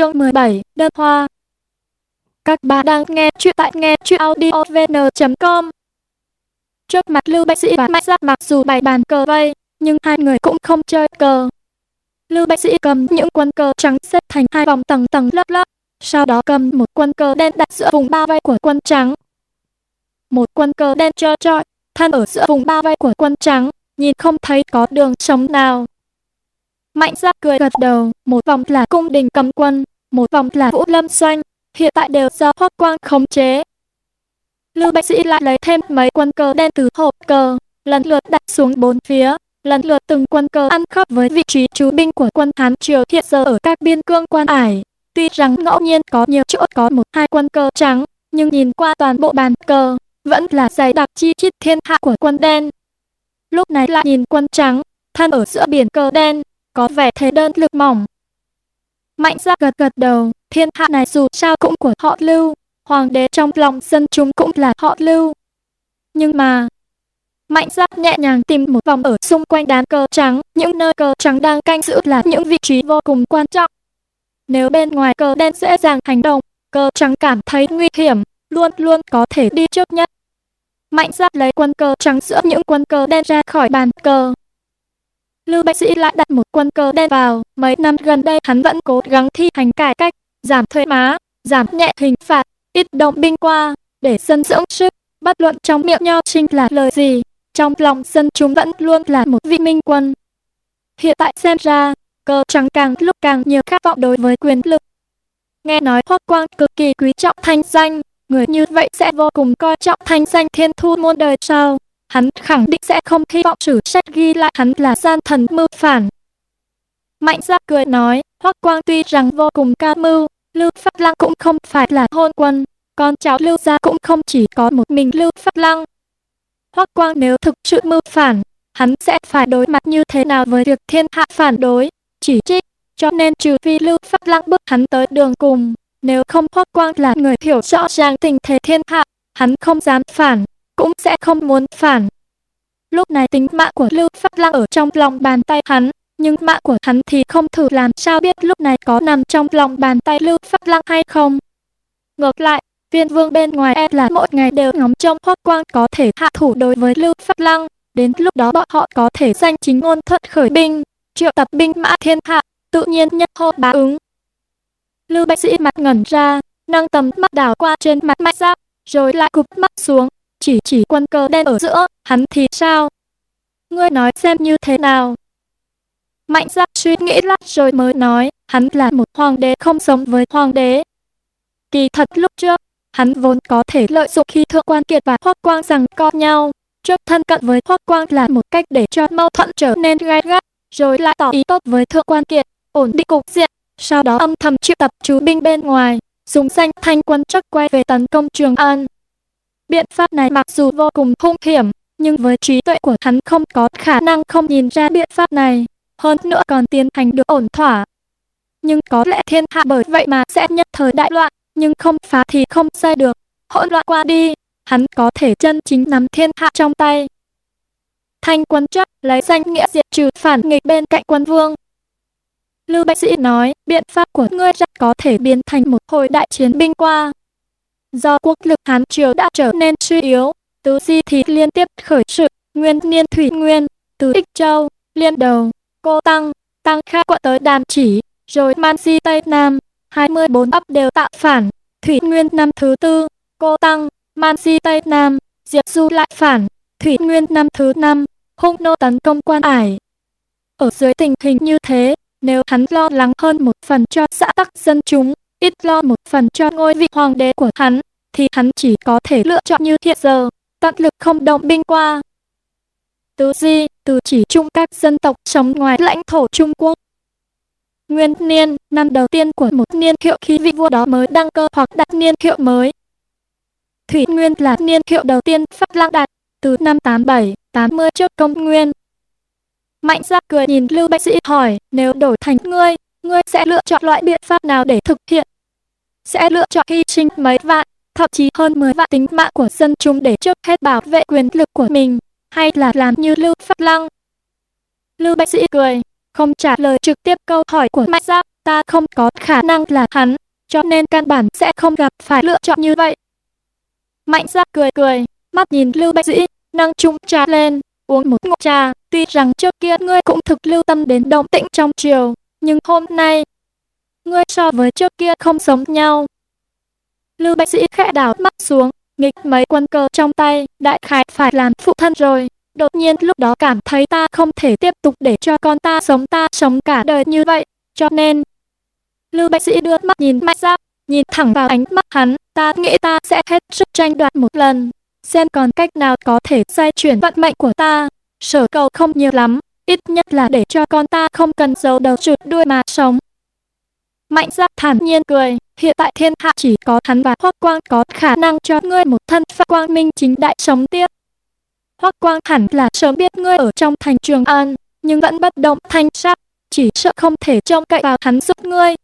chương 17, đơn hoa. Các bạn đang nghe chuyện tại nghe chuyện audiovn.com Trước mặt Lưu Bạch Sĩ và Mạnh Giác mặc dù bày bàn cờ vây, nhưng hai người cũng không chơi cờ. Lưu Bạch Sĩ cầm những quân cờ trắng xếp thành hai vòng tầng tầng lớp lớp, sau đó cầm một quân cờ đen đặt giữa vùng bao vây của quân trắng. Một quân cờ đen trơ trọi, thân ở giữa vùng bao vây của quân trắng, nhìn không thấy có đường sống nào. Mạnh giáp cười gật đầu, một vòng là cung đình cầm quân, một vòng là vũ lâm doanh, hiện tại đều do hoác quang khống chế. Lưu Bạch Sĩ lại lấy thêm mấy quân cờ đen từ hộp cờ, lần lượt đặt xuống bốn phía, lần lượt từng quân cờ ăn khớp với vị trí trú binh của quân Hán Triều hiện giờ ở các biên cương quan ải. Tuy rằng ngẫu nhiên có nhiều chỗ có một hai quân cờ trắng, nhưng nhìn qua toàn bộ bàn cờ, vẫn là dày đặc chi chít thiên hạ của quân đen. Lúc này lại nhìn quân trắng, thân ở giữa biển cờ đen, có vẻ thế đơn lực mỏng. Mạnh ra gật gật đầu, thiên hạ này dù sao cũng của họ lưu, hoàng đế trong lòng dân chúng cũng là họ lưu. Nhưng mà, Mạnh giác nhẹ nhàng tìm một vòng ở xung quanh đám cờ trắng, những nơi cờ trắng đang canh giữ là những vị trí vô cùng quan trọng. Nếu bên ngoài cờ đen dễ dàng hành động, cờ trắng cảm thấy nguy hiểm, luôn luôn có thể đi trước nhất. Mạnh giác lấy quân cờ trắng giữa những quân cờ đen ra khỏi bàn cờ, Lưu Bạch Sĩ lại đặt một quân cờ đen vào. Mấy năm gần đây hắn vẫn cố gắng thi hành cải cách, giảm thuế má, giảm nhẹ hình phạt, ít động binh qua, để dân dưỡng sức. Bất luận trong miệng nho trinh là lời gì, trong lòng dân chúng vẫn luôn là một vị minh quân. Hiện tại xem ra, cờ trắng càng lúc càng nhiều khát vọng đối với quyền lực. Nghe nói Hoắc Quang cực kỳ quý trọng thanh danh, người như vậy sẽ vô cùng coi trọng thanh danh thiên thu muôn đời sau hắn khẳng định sẽ không hy vọng sử sách ghi lại hắn là gian thần mưu phản. Mạnh ra cười nói, Hoắc Quang tuy rằng vô cùng ca mưu, Lưu Pháp Lăng cũng không phải là hôn quân, con cháu Lưu gia cũng không chỉ có một mình Lưu Pháp Lăng. Hoắc Quang nếu thực sự mưu phản, hắn sẽ phải đối mặt như thế nào với việc thiên hạ phản đối, chỉ trích, cho nên trừ phi Lưu Pháp Lăng bước hắn tới đường cùng, nếu không Hoắc Quang là người hiểu rõ ràng tình thế thiên hạ, hắn không dám phản, cũng sẽ không muốn phản. Lúc này tính mạng của Lưu Pháp Lăng ở trong lòng bàn tay hắn, nhưng mạng của hắn thì không thử làm sao biết lúc này có nằm trong lòng bàn tay Lưu Pháp Lăng hay không. Ngược lại, viên vương bên ngoài e là mỗi ngày đều ngóng trông hoác quang có thể hạ thủ đối với Lưu Pháp Lăng, đến lúc đó bọn họ có thể danh chính ngôn thuận khởi binh, triệu tập binh mã thiên hạ, tự nhiên nhất hô bá ứng. Lưu Bạch Sĩ mặt ngẩn ra, nâng tầm mắt đảo qua trên mặt mạch giáp, rồi lại cụp mắt xuống, chỉ chỉ quân cờ đen ở giữa, hắn thì sao? Ngươi nói xem như thế nào? Mạnh giác suy nghĩ lát rồi mới nói, hắn là một hoàng đế không sống với hoàng đế. Kỳ thật lúc trước, hắn vốn có thể lợi dụng khi Thượng Quan Kiệt và Hoắc Quang rằng co nhau. Trước thân cận với Hoắc Quang là một cách để cho mâu thuẫn trở nên gai gắt, rồi lại tỏ ý tốt với Thượng Quan Kiệt, ổn định cục diện. Sau đó âm thầm triệu tập chú binh bên ngoài, dùng danh thanh quân chắc quay về tấn công Trường An. Biện pháp này mặc dù vô cùng hung hiểm, nhưng với trí tuệ của hắn không có khả năng không nhìn ra biện pháp này, hơn nữa còn tiến hành được ổn thỏa. Nhưng có lẽ thiên hạ bởi vậy mà sẽ nhất thời đại loạn, nhưng không phá thì không xây được, hỗn loạn qua đi, hắn có thể chân chính nắm thiên hạ trong tay. Thanh quân chắc lấy danh nghĩa diệt trừ phản nghịch bên cạnh quân vương. Lưu Bạch Sĩ nói, biện pháp của ngươi rất có thể biến thành một hồi đại chiến binh qua, Do quốc lực Hán Triều đã trở nên suy yếu, tứ di thì liên tiếp khởi sự, nguyên niên thủy nguyên, từ Ích Châu, Liên Đầu, Cô Tăng, Tăng Kha quận tới Đàn Chỉ, rồi Man Di Tây Nam, 24 ấp đều tạo phản, Thủy Nguyên năm thứ tư, Cô Tăng, Man Di Tây Nam, Diệp Du lại phản, Thủy Nguyên năm thứ năm, hung nô tấn công quan ải. Ở dưới tình hình như thế, nếu hắn lo lắng hơn một phần cho xã tắc dân chúng, ít lo một phần cho ngôi vị hoàng đế của hắn, thì hắn chỉ có thể lựa chọn như hiện giờ, tận lực không động binh qua. Tứ di, từ chỉ chung các dân tộc sống ngoài lãnh thổ Trung Quốc. Nguyên niên, năm đầu tiên của một niên hiệu khi vị vua đó mới đăng cơ hoặc đặt niên hiệu mới. Thủy Nguyên là niên hiệu đầu tiên Pháp Lăng đặt, từ năm 87, 80 trước công nguyên. Mạnh gia cười nhìn Lưu Bạch Sĩ hỏi, nếu đổi thành ngươi, ngươi sẽ lựa chọn loại biện pháp nào để thực hiện? Sẽ lựa chọn hy sinh mấy vạn, thậm chí hơn 10 vạn tính mạng của dân chúng để trước hết bảo vệ quyền lực của mình, hay là làm như Lưu Pháp Lăng? Lưu Bạch Sĩ cười, không trả lời trực tiếp câu hỏi của Mạnh Giáp, ta không có khả năng là hắn, cho nên căn bản sẽ không gặp phải lựa chọn như vậy. Mạnh Giáp cười cười, mắt nhìn Lưu Bạch Dĩ, nâng chung trà lên, uống một ngụm trà, tuy rằng trước kia ngươi cũng thực lưu tâm đến động tĩnh trong chiều, nhưng hôm nay, ngươi so với trước kia không giống nhau. Lưu Bạch Sĩ khẽ đảo mắt xuống, nghịch mấy quân cờ trong tay, đại khái phải làm phụ thân rồi. Đột nhiên lúc đó cảm thấy ta không thể tiếp tục để cho con ta sống ta sống cả đời như vậy, cho nên... Lưu Bạch Sĩ đưa mắt nhìn Mạnh Giáp, nhìn thẳng vào ánh mắt hắn, ta nghĩ ta sẽ hết sức tranh đoạt một lần, xem còn cách nào có thể xoay chuyển vận mệnh của ta. Sở cầu không nhiều lắm, ít nhất là để cho con ta không cần giấu đầu chuột đuôi mà sống. Mạnh giáp thản nhiên cười, hiện tại thiên hạ chỉ có hắn và Hoắc Quang có khả năng cho ngươi một thân phận quang minh chính đại sống tiếp. Hoắc Quang hẳn là sớm biết ngươi ở trong thành Trường An, nhưng vẫn bất động thanh sắc, chỉ sợ không thể trông cậy vào hắn giúp ngươi.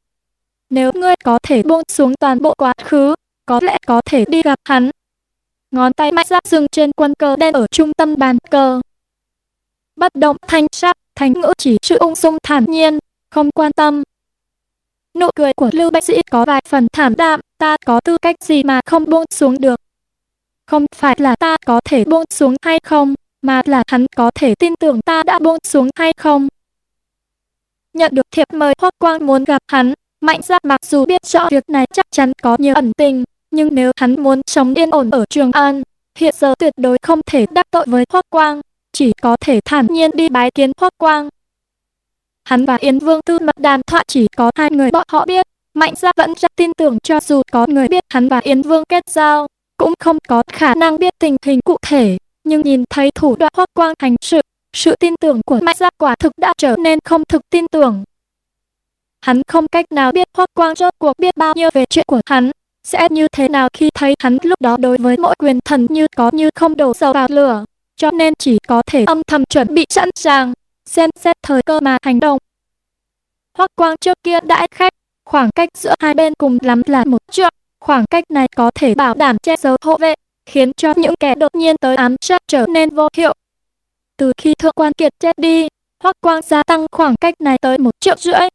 Nếu ngươi có thể buông xuống toàn bộ quá khứ, có lẽ có thể đi gặp hắn. Ngón tay mạnh giáp dừng trên quân cờ đen ở trung tâm bàn cờ. Bất động thanh sắc, Thánh ngữ chỉ sự ung dung thản nhiên, không quan tâm, Nụ cười của Lưu Bạch Sĩ có vài phần thảm đạm, ta có tư cách gì mà không buông xuống được. Không phải là ta có thể buông xuống hay không, mà là hắn có thể tin tưởng ta đã buông xuống hay không. Nhận được thiệp mời Hoắc Quang muốn gặp hắn, Mạnh Giác mặc dù biết rõ việc này chắc chắn có nhiều ẩn tình, nhưng nếu hắn muốn sống yên ổn ở Trường An, hiện giờ tuyệt đối không thể đắc tội với Hoắc Quang, chỉ có thể thản nhiên đi bái kiến Hoắc Quang. Hắn và Yến Vương tư mật đàm thoại chỉ có hai người bọn họ biết. Mạnh gia vẫn rất tin tưởng cho dù có người biết hắn và Yến Vương kết giao, cũng không có khả năng biết tình hình cụ thể. Nhưng nhìn thấy thủ đoạn hoác quang hành sự, sự tin tưởng của Mạnh gia quả thực đã trở nên không thực tin tưởng. Hắn không cách nào biết hoác quang rốt cuộc biết bao nhiêu về chuyện của hắn, sẽ như thế nào khi thấy hắn lúc đó đối với mỗi quyền thần như có như không đổ dầu vào lửa, cho nên chỉ có thể âm thầm chuẩn bị sẵn sàng, xem xét thời cơ mà hành động. Hoắc Quang trước kia đãi khách, khoảng cách giữa hai bên cùng lắm là một trượng, khoảng cách này có thể bảo đảm che giấu hộ vệ, khiến cho những kẻ đột nhiên tới ám sát trở nên vô hiệu. Từ khi thượng quan kiệt chết đi, Hoắc Quang gia tăng khoảng cách này tới một triệu rưỡi.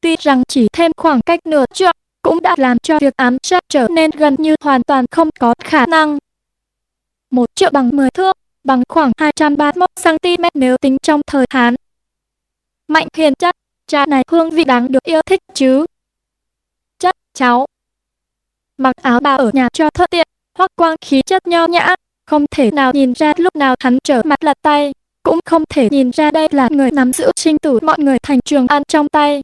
Tuy rằng chỉ thêm khoảng cách nửa trượng, cũng đã làm cho việc ám sát trở nên gần như hoàn toàn không có khả năng. Một triệu bằng 10 thước, bằng khoảng 231cm nếu tính trong thời Hán. Mạnh hiền chắc, cha này hương vị đáng được yêu thích chứ. Chắc, cháu. Mặc áo bào ở nhà cho thuận tiện, hoặc quang khí chất nho nhã, không thể nào nhìn ra lúc nào hắn trở mặt lật tay, cũng không thể nhìn ra đây là người nắm giữ sinh tử mọi người thành trường an trong tay.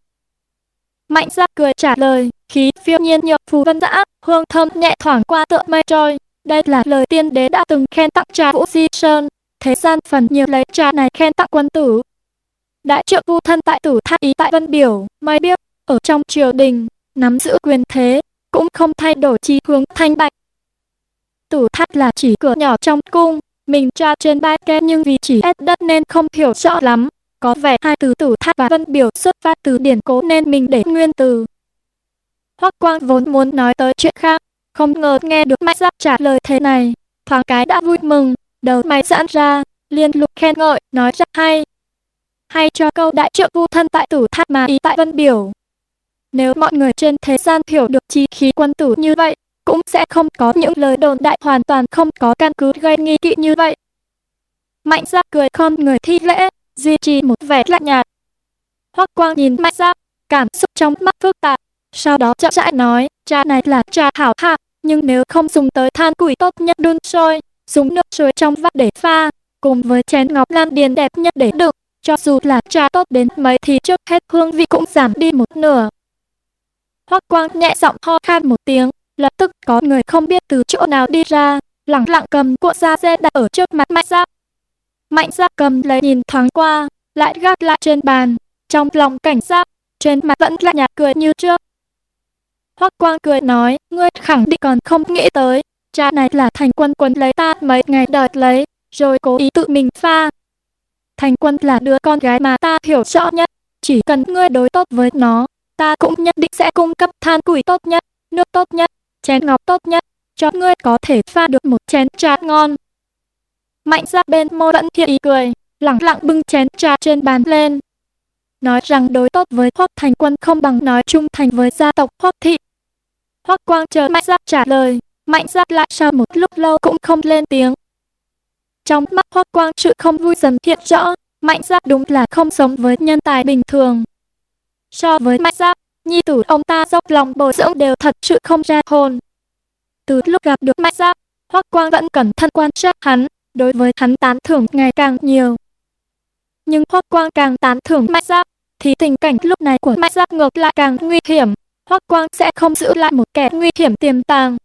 Mạnh ra cười trả lời, khí phiêu nhiên nhược phù vân dã, hương thơm nhẹ thoảng qua tựa mây trôi, đây là lời tiên đế đã từng khen tặng trà Vũ Di Sơn. Thế gian phần nhiều lấy trà này khen tặng quân tử. Đại triệu vu thân tại tử thái ý tại Vân Biểu, may biết, ở trong triều đình, nắm giữ quyền thế, cũng không thay đổi chi hướng thanh bạch. Tử thắt là chỉ cửa nhỏ trong cung, mình tra trên bai kê nhưng vì chỉ ép đất nên không hiểu rõ lắm. Có vẻ hai từ tử thắt và vân biểu xuất phát từ điển cố nên mình để nguyên từ. Hoắc Quang vốn muốn nói tới chuyện khác, không ngờ nghe được Mạnh Giáp trả lời thế này, thoáng cái đã vui mừng, đầu mày giãn ra, liên lục khen ngợi, nói rất hay. Hay cho câu đại triệu vu thân tại tử tháp mà ý tại vân biểu. Nếu mọi người trên thế gian hiểu được chi khí quân tử như vậy, cũng sẽ không có những lời đồn đại hoàn toàn không có căn cứ gây nghi kỵ như vậy. Mạnh Giáp cười không người thi lễ, duy trì một vẻ lạnh nhạt. Hoắc Quang nhìn Mạnh Giáp, cảm xúc trong mắt phức tạp, sau đó chậm rãi nói, trà này là trà hảo hạng, nhưng nếu không dùng tới than củi tốt nhất đun sôi, dùng nước suối trong vắt để pha, cùng với chén ngọc lan điền đẹp nhất để đựng, cho dù là trà tốt đến mấy thì trước hết hương vị cũng giảm đi một nửa. Hoắc Quang nhẹ giọng ho khan một tiếng, lập tức có người không biết từ chỗ nào đi ra, lẳng lặng cầm cuộn da dê đặt ở trước mặt Mạnh Giáp. Mạnh Giáp cầm lấy nhìn thoáng qua, lại gác lại trên bàn, trong lòng cảnh giác, trên mặt vẫn là nhạt cười như trước. Hoắc Quang cười nói, ngươi khẳng định còn không nghĩ tới, cha này là thành quân quân lấy ta mấy ngày đợi lấy, rồi cố ý tự mình pha. Thành quân là đứa con gái mà ta hiểu rõ nhất, chỉ cần ngươi đối tốt với nó, ta cũng nhất định sẽ cung cấp than củi tốt nhất, nước tốt nhất, chén ngọc tốt nhất, cho ngươi có thể pha được một chén trà ngon. Mạnh ra bên mô đẫn hiện ý cười, lặng lặng bưng chén trà trên bàn lên. nói rằng đối tốt với Hoắc Thành Quân không bằng nói trung thành với gia tộc Hoắc Thị. Hoắc Quang chờ Mạnh Giáp trả lời, Mạnh Giáp lại sau một lúc lâu cũng không lên tiếng. Trong mắt Hoắc Quang sự không vui dần hiện rõ, Mạnh Giáp đúng là không sống với nhân tài bình thường. So với Mạnh Giáp, nhi tử ông ta dốc lòng bồi dưỡng đều thật sự không ra hồn. Từ lúc gặp được Mạnh Giáp, Hoắc Quang vẫn cẩn thận quan sát hắn, đối với hắn tán thưởng ngày càng nhiều. Nhưng Hoắc Quang càng tán thưởng Mạnh Giáp, thì tình cảnh lúc này của Mạnh Giáp ngược lại càng nguy hiểm. Hoắc Quang sẽ không giữ lại một kẻ nguy hiểm tiềm tàng.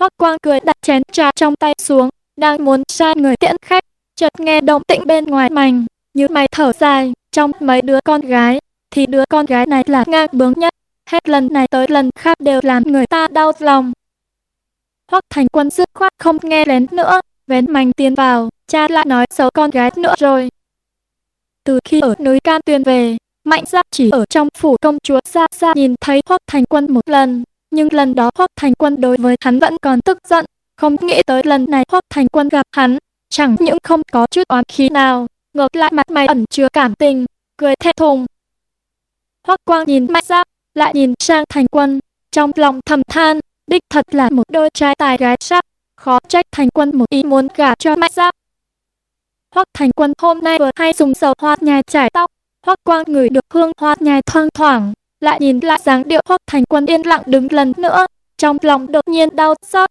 Hoắc Quang cười đặt chén trà trong tay xuống, đang muốn sai người tiễn khách, chợt nghe động tĩnh bên ngoài mành, như mày thở dài, trong mấy đứa con gái, thì đứa con gái này là ngang bướng nhất, hết lần này tới lần khác đều làm người ta đau lòng. Hoắc Thành Quân dứt khoát không nghe lén nữa, vén mảnh tiến vào, cha lại nói xấu con gái nữa rồi. Từ khi ở núi Can Tuyền về, Mạnh Giáp chỉ ở trong phủ công chúa xa xa nhìn thấy Hoắc Thành Quân một lần, nhưng lần đó Hoắc Thành Quân đối với hắn vẫn còn tức giận, không nghĩ tới lần này Hoắc Thành Quân gặp hắn, chẳng những không có chút oán khí nào, ngược lại mặt mày ẩn chứa cảm tình, cười thẹn thùng. Hoắc Quang nhìn Mạnh Giáp, lại nhìn sang Thành Quân, trong lòng thầm than, đích thật là một đôi trai tài gái sắc, khó trách Thành Quân một ý muốn gả cho Mạnh Giáp. Hoắc Thành Quân hôm nay vừa hay dùng dầu hoa nhài chải tóc, Hoắc Quang người được hương hoa nhài thoang thoảng, lại nhìn lại dáng điệu Hoắc Thành Quân yên lặng đứng lần nữa, trong lòng đột nhiên đau xót.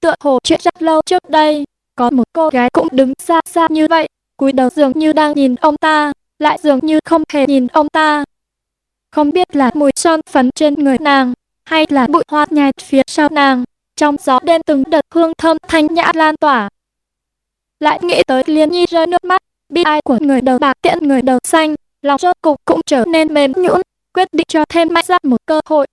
Tựa hồ chuyện rất lâu trước đây, có một cô gái cũng đứng xa xa như vậy, cúi đầu dường như đang nhìn ông ta, lại dường như không hề nhìn ông ta. Không biết là mùi son phấn trên người nàng, hay là bụi hoa nhài phía sau nàng, trong gió đêm từng đợt hương thơm thanh nhã lan tỏa. Lại nghĩ tới Liên Nhi rơi nước mắt, bi ai của người đầu bạc tiễn người đầu xanh, lòng cho cục cũng trở nên mềm nhũn, quyết định cho thêm mạnh giáp một cơ hội.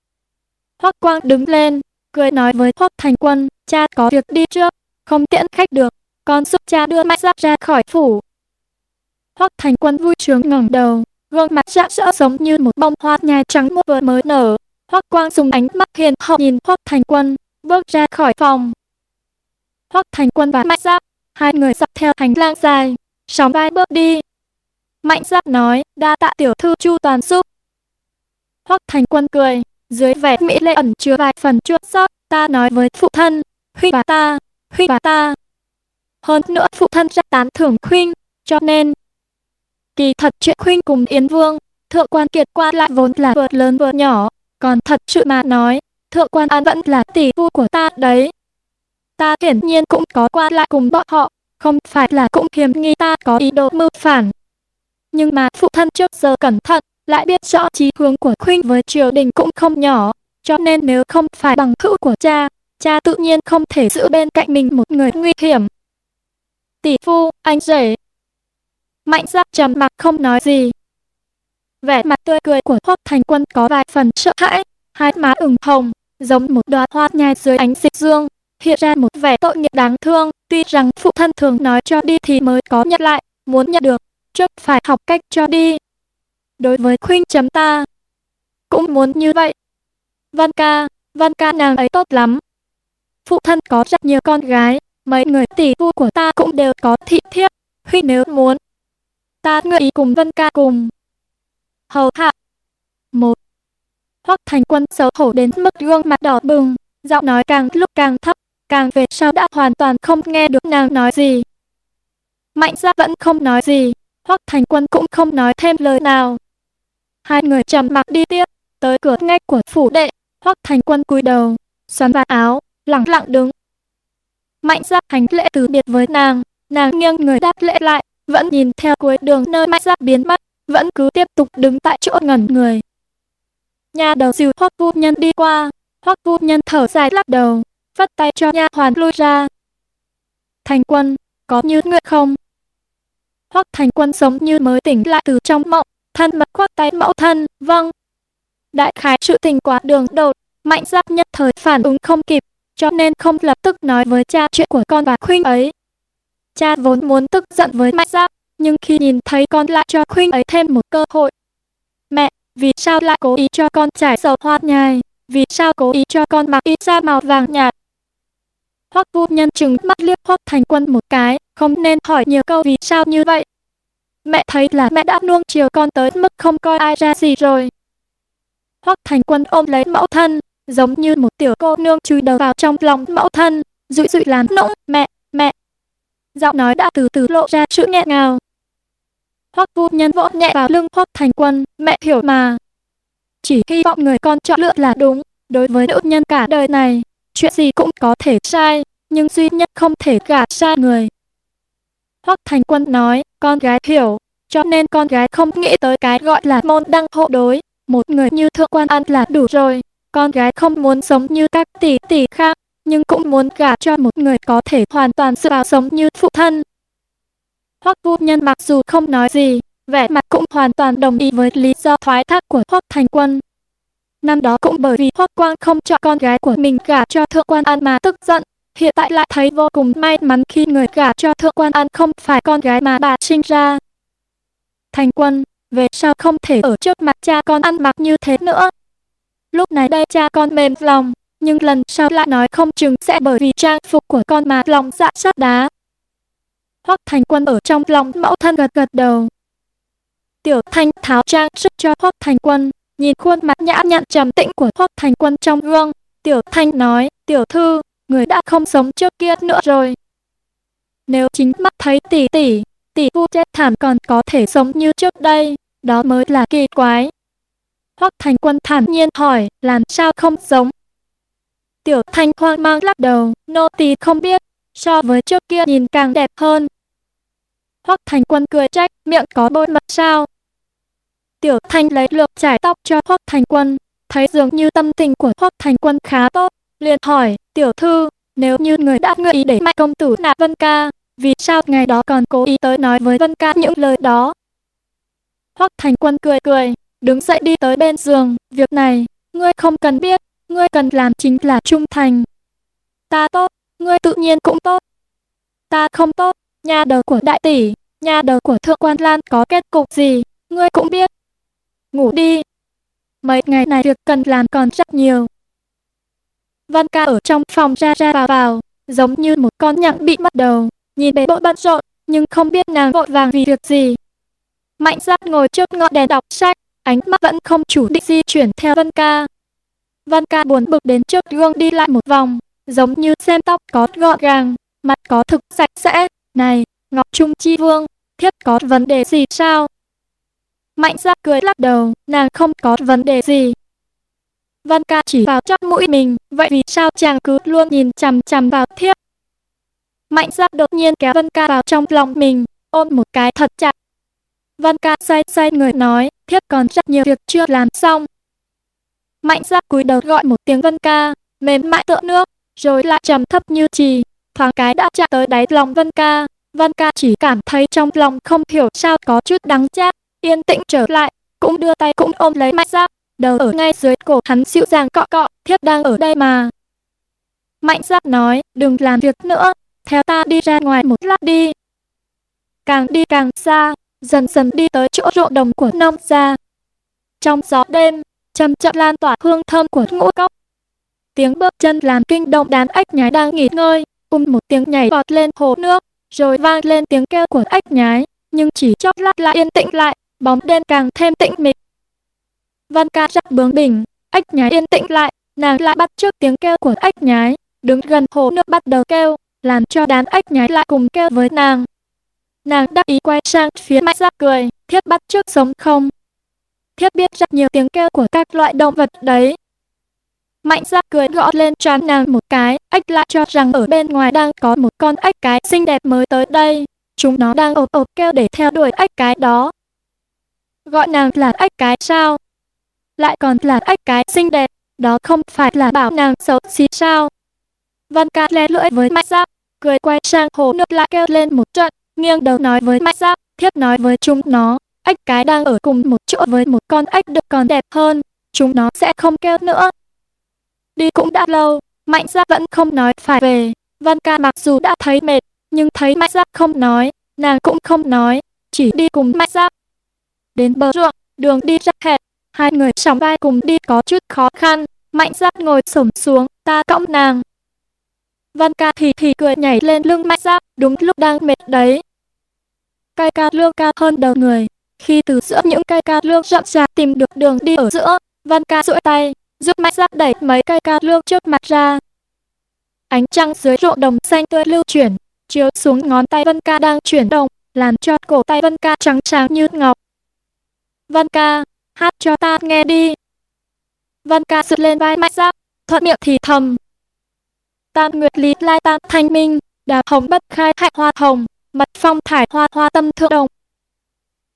Hoắc Quang đứng lên, cười nói với Hoắc Thành Quân, cha có việc đi trước, không tiễn khách được, con giúp cha đưa mạnh giáp ra khỏi phủ. Hoắc Thành Quân vui sướng ngẩng đầu, gương mặt rạng rỡ giống như một bông hoa nhài trắng mua vừa mới nở. Hoắc Quang dùng ánh mắt hiền hậu nhìn Hoắc Thành Quân, bước ra khỏi phòng. Hoắc Thành Quân và Mạnh Giáp, hai người dọc theo hành lang dài, sóng vai bước đi. Mạnh giác nói, đa tạ tiểu thư chu toàn giúp. Hoắc Thành Quân cười, dưới vẻ mỹ lệ ẩn chứa vài phần chua xót, ta nói với phụ thân, Huy và ta, Huy và ta. Hơn nữa phụ thân rất tán thưởng khuyên cho nên kỳ thật chuyện khuyên cùng Yến Vương, thượng quan kiệt qua lại vốn là vượt lớn vượt nhỏ, còn thật sự mà nói, thượng quan an vẫn là tỷ phu của ta đấy. Ta hiển nhiên cũng có qua lại cùng bọn họ, không phải là cũng hiếm nghi ta có ý đồ mưu phản. Nhưng mà phụ thân trước giờ cẩn thận, lại biết rõ chí hướng của Khuynh với triều đình cũng không nhỏ, cho nên nếu không phải bằng hữu của cha, cha tự nhiên không thể giữ bên cạnh mình một người nguy hiểm. Tỷ phu, anh rể. Mạnh giáp trầm mặc không nói gì. Vẻ mặt tươi cười của Hoắc Thành Quân có vài phần sợ hãi, hai má ửng hồng, giống một đóa hoa nhài dưới ánh dịch dương, hiện ra một vẻ tội nghiệp đáng thương. Tuy rằng phụ thân thường nói cho đi thì mới có nhận lại, muốn nhận được, trước phải học cách cho đi. Đối với khuynh chấm ta, cũng muốn như vậy. Văn ca, văn ca nàng ấy tốt lắm. Phụ thân có rất nhiều con gái, mấy người tỷ phu của ta cũng đều có thị thiếp. Huy nếu muốn, ta nguyện ý cùng văn ca cùng. Hầu hạ. Một. Hoắc Thành Quân xấu hổ đến mức gương mặt đỏ bừng, giọng nói càng lúc càng thấp, càng về sau đã hoàn toàn không nghe được nàng nói gì. Mạnh ra vẫn không nói gì, hoặc Thành Quân cũng không nói thêm lời nào. Hai người trầm mặc đi tiếp, tới cửa ngay của phủ đệ, hoặc Thành Quân cúi đầu, xoắn vào áo, lặng lặng đứng. Mạnh ra hành lễ từ biệt với nàng, nàng nghiêng người đáp lễ lại, vẫn nhìn theo cuối đường nơi mạnh ra biến mất, vẫn cứ tiếp tục đứng tại chỗ ngẩn người. Nhà đầu dìu Hoắc vu Nhân đi qua, Hoắc vu Nhân thở dài lắc đầu, vất tay cho nha hoàn lui ra. Thành Quân, có như nguyện không? Hoắc Thành Quân giống như mới tỉnh lại từ trong mộng, thân mật khoác tay mẫu thân, vâng. Đại khái sự tình quá đường đột, mạnh giáp nhất thời phản ứng không kịp, cho nên không lập tức nói với cha chuyện của con và Khuynh ấy. Cha vốn muốn tức giận với mạnh giáp, nhưng khi nhìn thấy con lại cho Khuynh ấy thêm một cơ hội. Mẹ, vì sao lại cố ý cho con trải dầu hoa nhài? Vì sao cố ý cho con mặc y da màu vàng nhạt? Hoắc Vu Nhân chừng mắt liếc Hoắc Thành Quân một cái, không nên hỏi nhiều câu vì sao như vậy. mẹ thấy là mẹ đã nuông chiều con tới mức không coi ai ra gì rồi. Hoắc Thành Quân ôm lấy mẫu thân, giống như một tiểu cô nương chui đầu vào trong lòng mẫu thân, dụi dụi làm nũng, mẹ, mẹ. Giọng nói đã từ từ lộ ra sự nghẹn ngào. Hoắc Vu Nhân vỗ nhẹ vào lưng Hoắc Thành Quân, mẹ hiểu mà. Chỉ hy vọng người con chọn lựa là đúng, đối với nữ nhân cả đời này, chuyện gì cũng có thể sai, nhưng duy nhất không thể gả sai người. Hoắc Thành Quân nói, con gái hiểu, cho nên con gái không nghĩ tới cái gọi là môn đăng hộ đối, một người như thượng quan ăn là đủ rồi. Con gái không muốn sống như các tỷ tỷ khác, nhưng cũng muốn gả cho một người có thể hoàn toàn dựa vào sống như phụ thân. Hoắc Vu Nhân mặc dù không nói gì, vẻ mặt cũng hoàn toàn đồng ý với lý do thoái thác của Hoắc Thành Quân. Năm đó cũng bởi vì Hoắc Quang không chọn con gái của mình gả cho Thượng Quan An mà tức giận, hiện tại lại thấy vô cùng may mắn khi người gả cho Thượng Quan An không phải con gái mà bà sinh ra. Thành Quân, về sau không thể ở trước mặt cha con ăn mặc như thế nữa. Lúc này đây cha con mềm lòng, nhưng lần sau lại nói không chừng sẽ bởi vì trang phục của con mà lòng dạ sắt đá. Hoắc Thành Quân ở trong lòng mẫu thân gật gật đầu. Tiểu Thanh tháo trang sức cho Hoắc Thành Quân, nhìn khuôn mặt nhã nhặn trầm tĩnh của Hoắc Thành Quân trong gương, Tiểu Thanh nói, Tiểu Thư, người đã không sống trước kia nữa rồi. Nếu chính mắt thấy tỷ tỷ, tỷ phu chết thảm còn có thể sống như trước đây, đó mới là kỳ quái. Hoắc Thành Quân thản nhiên hỏi, làm sao không giống? Tiểu Thanh hoang mang lắc đầu, nô tỳ không biết, so với trước kia nhìn càng đẹp hơn. Hoắc Thành Quân cười trách, miệng có bôi mật sao? Tiểu Thanh lấy lược trải tóc cho Hoắc Thành Quân, thấy dường như tâm tình của Hoắc Thành Quân khá tốt, liền hỏi, tiểu thư, nếu như người đã ngợi ý để mạnh công tử nạp Vân Ca, vì sao ngày đó còn cố ý tới nói với Vân Ca những lời đó? Hoắc Thành Quân cười cười, đứng dậy đi tới bên giường, việc này, ngươi không cần biết, ngươi cần làm chính là trung thành. Ta tốt, ngươi tự nhiên cũng tốt. Ta không tốt, nhà đầu của đại tỷ, nhà đầu của thượng quan lan có kết cục gì, ngươi cũng biết. Ngủ đi. Mấy ngày này việc cần làm còn rất nhiều. Văn ca ở trong phòng ra ra vào vào, giống như một con nhặng bị mất đầu, nhìn bề bộ bận rộn, nhưng không biết nàng vội vàng vì việc gì. Mạnh giác ngồi trước ngọn đèn đọc sách, ánh mắt vẫn không chủ định di chuyển theo Văn ca. Văn ca buồn bực đến trước gương đi lại một vòng, giống như xem tóc có gọn gàng, mặt có thực sạch sẽ. Này, Ngọc Trung Chi Vương, thiết có vấn đề gì sao? Mạnh giác cười lắc đầu, nàng không có vấn đề gì. Văn ca chỉ vào chót mũi mình, vậy vì sao chàng cứ luôn nhìn chằm chằm vào thiếp? Mạnh giác đột nhiên kéo Văn ca vào trong lòng mình, ôm một cái thật chặt. Văn ca say say người nói, thiếp còn rất nhiều việc chưa làm xong. Mạnh giác cúi đầu gọi một tiếng Văn ca, mềm mại tựa nước, rồi lại trầm thấp như trì, thoáng cái đã chạm tới đáy lòng Văn ca. Văn ca chỉ cảm thấy trong lòng không hiểu sao có chút đắng chát, yên tĩnh trở lại, cũng đưa tay cũng ôm lấy mạnh giáp, đầu ở ngay dưới cổ hắn dịu dàng cọ cọ, thiếp đang ở đây mà. Mạnh giáp nói, đừng làm việc nữa, theo ta đi ra ngoài một lát đi. Càng đi càng xa, dần dần đi tới chỗ ruộng đồng của nông gia. Trong gió đêm, chậm chậm lan tỏa hương thơm của ngũ cốc. Tiếng bước chân làm kinh động đám ếch nhái đang nghỉ ngơi, um một tiếng nhảy vọt lên hồ nước, rồi vang lên tiếng kêu của ếch nhái, nhưng chỉ chốc lát lại yên tĩnh lại, bóng đen càng thêm tĩnh mịch. Văn ca rắc bướng bình ếch nhái yên tĩnh lại, nàng lại bắt trước tiếng kêu của ếch nhái, đứng gần hồ nước bắt đầu kêu, làm cho đám ếch nhái lại cùng kêu với nàng. Nàng đắc ý quay sang phía mạnh giác cười, thiết bắt trước sống không? thiết biết rất nhiều tiếng kêu của các loại động vật đấy. Mạnh giác cười gõ lên trán nàng một cái, ếch lại cho rằng ở bên ngoài đang có một con ếch cái xinh đẹp mới tới đây. Chúng nó đang ộp ộp kêu để theo đuổi ếch cái đó. Gọi nàng là ách cái sao? Lại còn là ách cái xinh đẹp, đó không phải là bảo nàng xấu xí sao? Văn ca lé lưỡi với mạnh giáp, cười quay sang hồ nước lại kêu lên một trận, nghiêng đầu nói với mạnh Giáp, thiết nói với chúng nó, ách cái đang ở cùng một chỗ với một con ách được còn đẹp hơn, chúng nó sẽ không kêu nữa. Đi cũng đã lâu, mạnh giáp vẫn không nói phải về, Văn ca mặc dù đã thấy mệt, nhưng thấy mạnh giáp không nói, nàng cũng không nói, chỉ đi cùng mạnh giáp. Đến bờ ruộng, đường đi rất hẹp, hai người sóng vai cùng đi có chút khó khăn, mạnh giáp ngồi sổm xuống, ta cõng nàng, Văn ca thì thì cười nhảy lên lưng mạnh giáp, đúng lúc đang mệt đấy. cây ca lương ca hơn đầu người. Khi từ giữa những cây ca lương rậm rạp tìm được đường đi ở giữa, Văn ca duỗi tay, giúp mạnh giáp đẩy mấy cây ca lương trước mặt ra. Ánh trăng dưới ruộng đồng xanh tươi lưu chuyển, chiếu xuống ngón tay Vân ca đang chuyển động, làm cho cổ tay Vân ca trắng sáng như ngọc. Văn ca, hát cho ta nghe đi. Văn ca sượt lên vai mạnh giáp, thuận miệng thì thầm. Tam nguyệt lý lai tam thanh minh, đà hồng bất khai hạnh hoa hồng, mật phong thải hoa hoa tâm thượng đồng.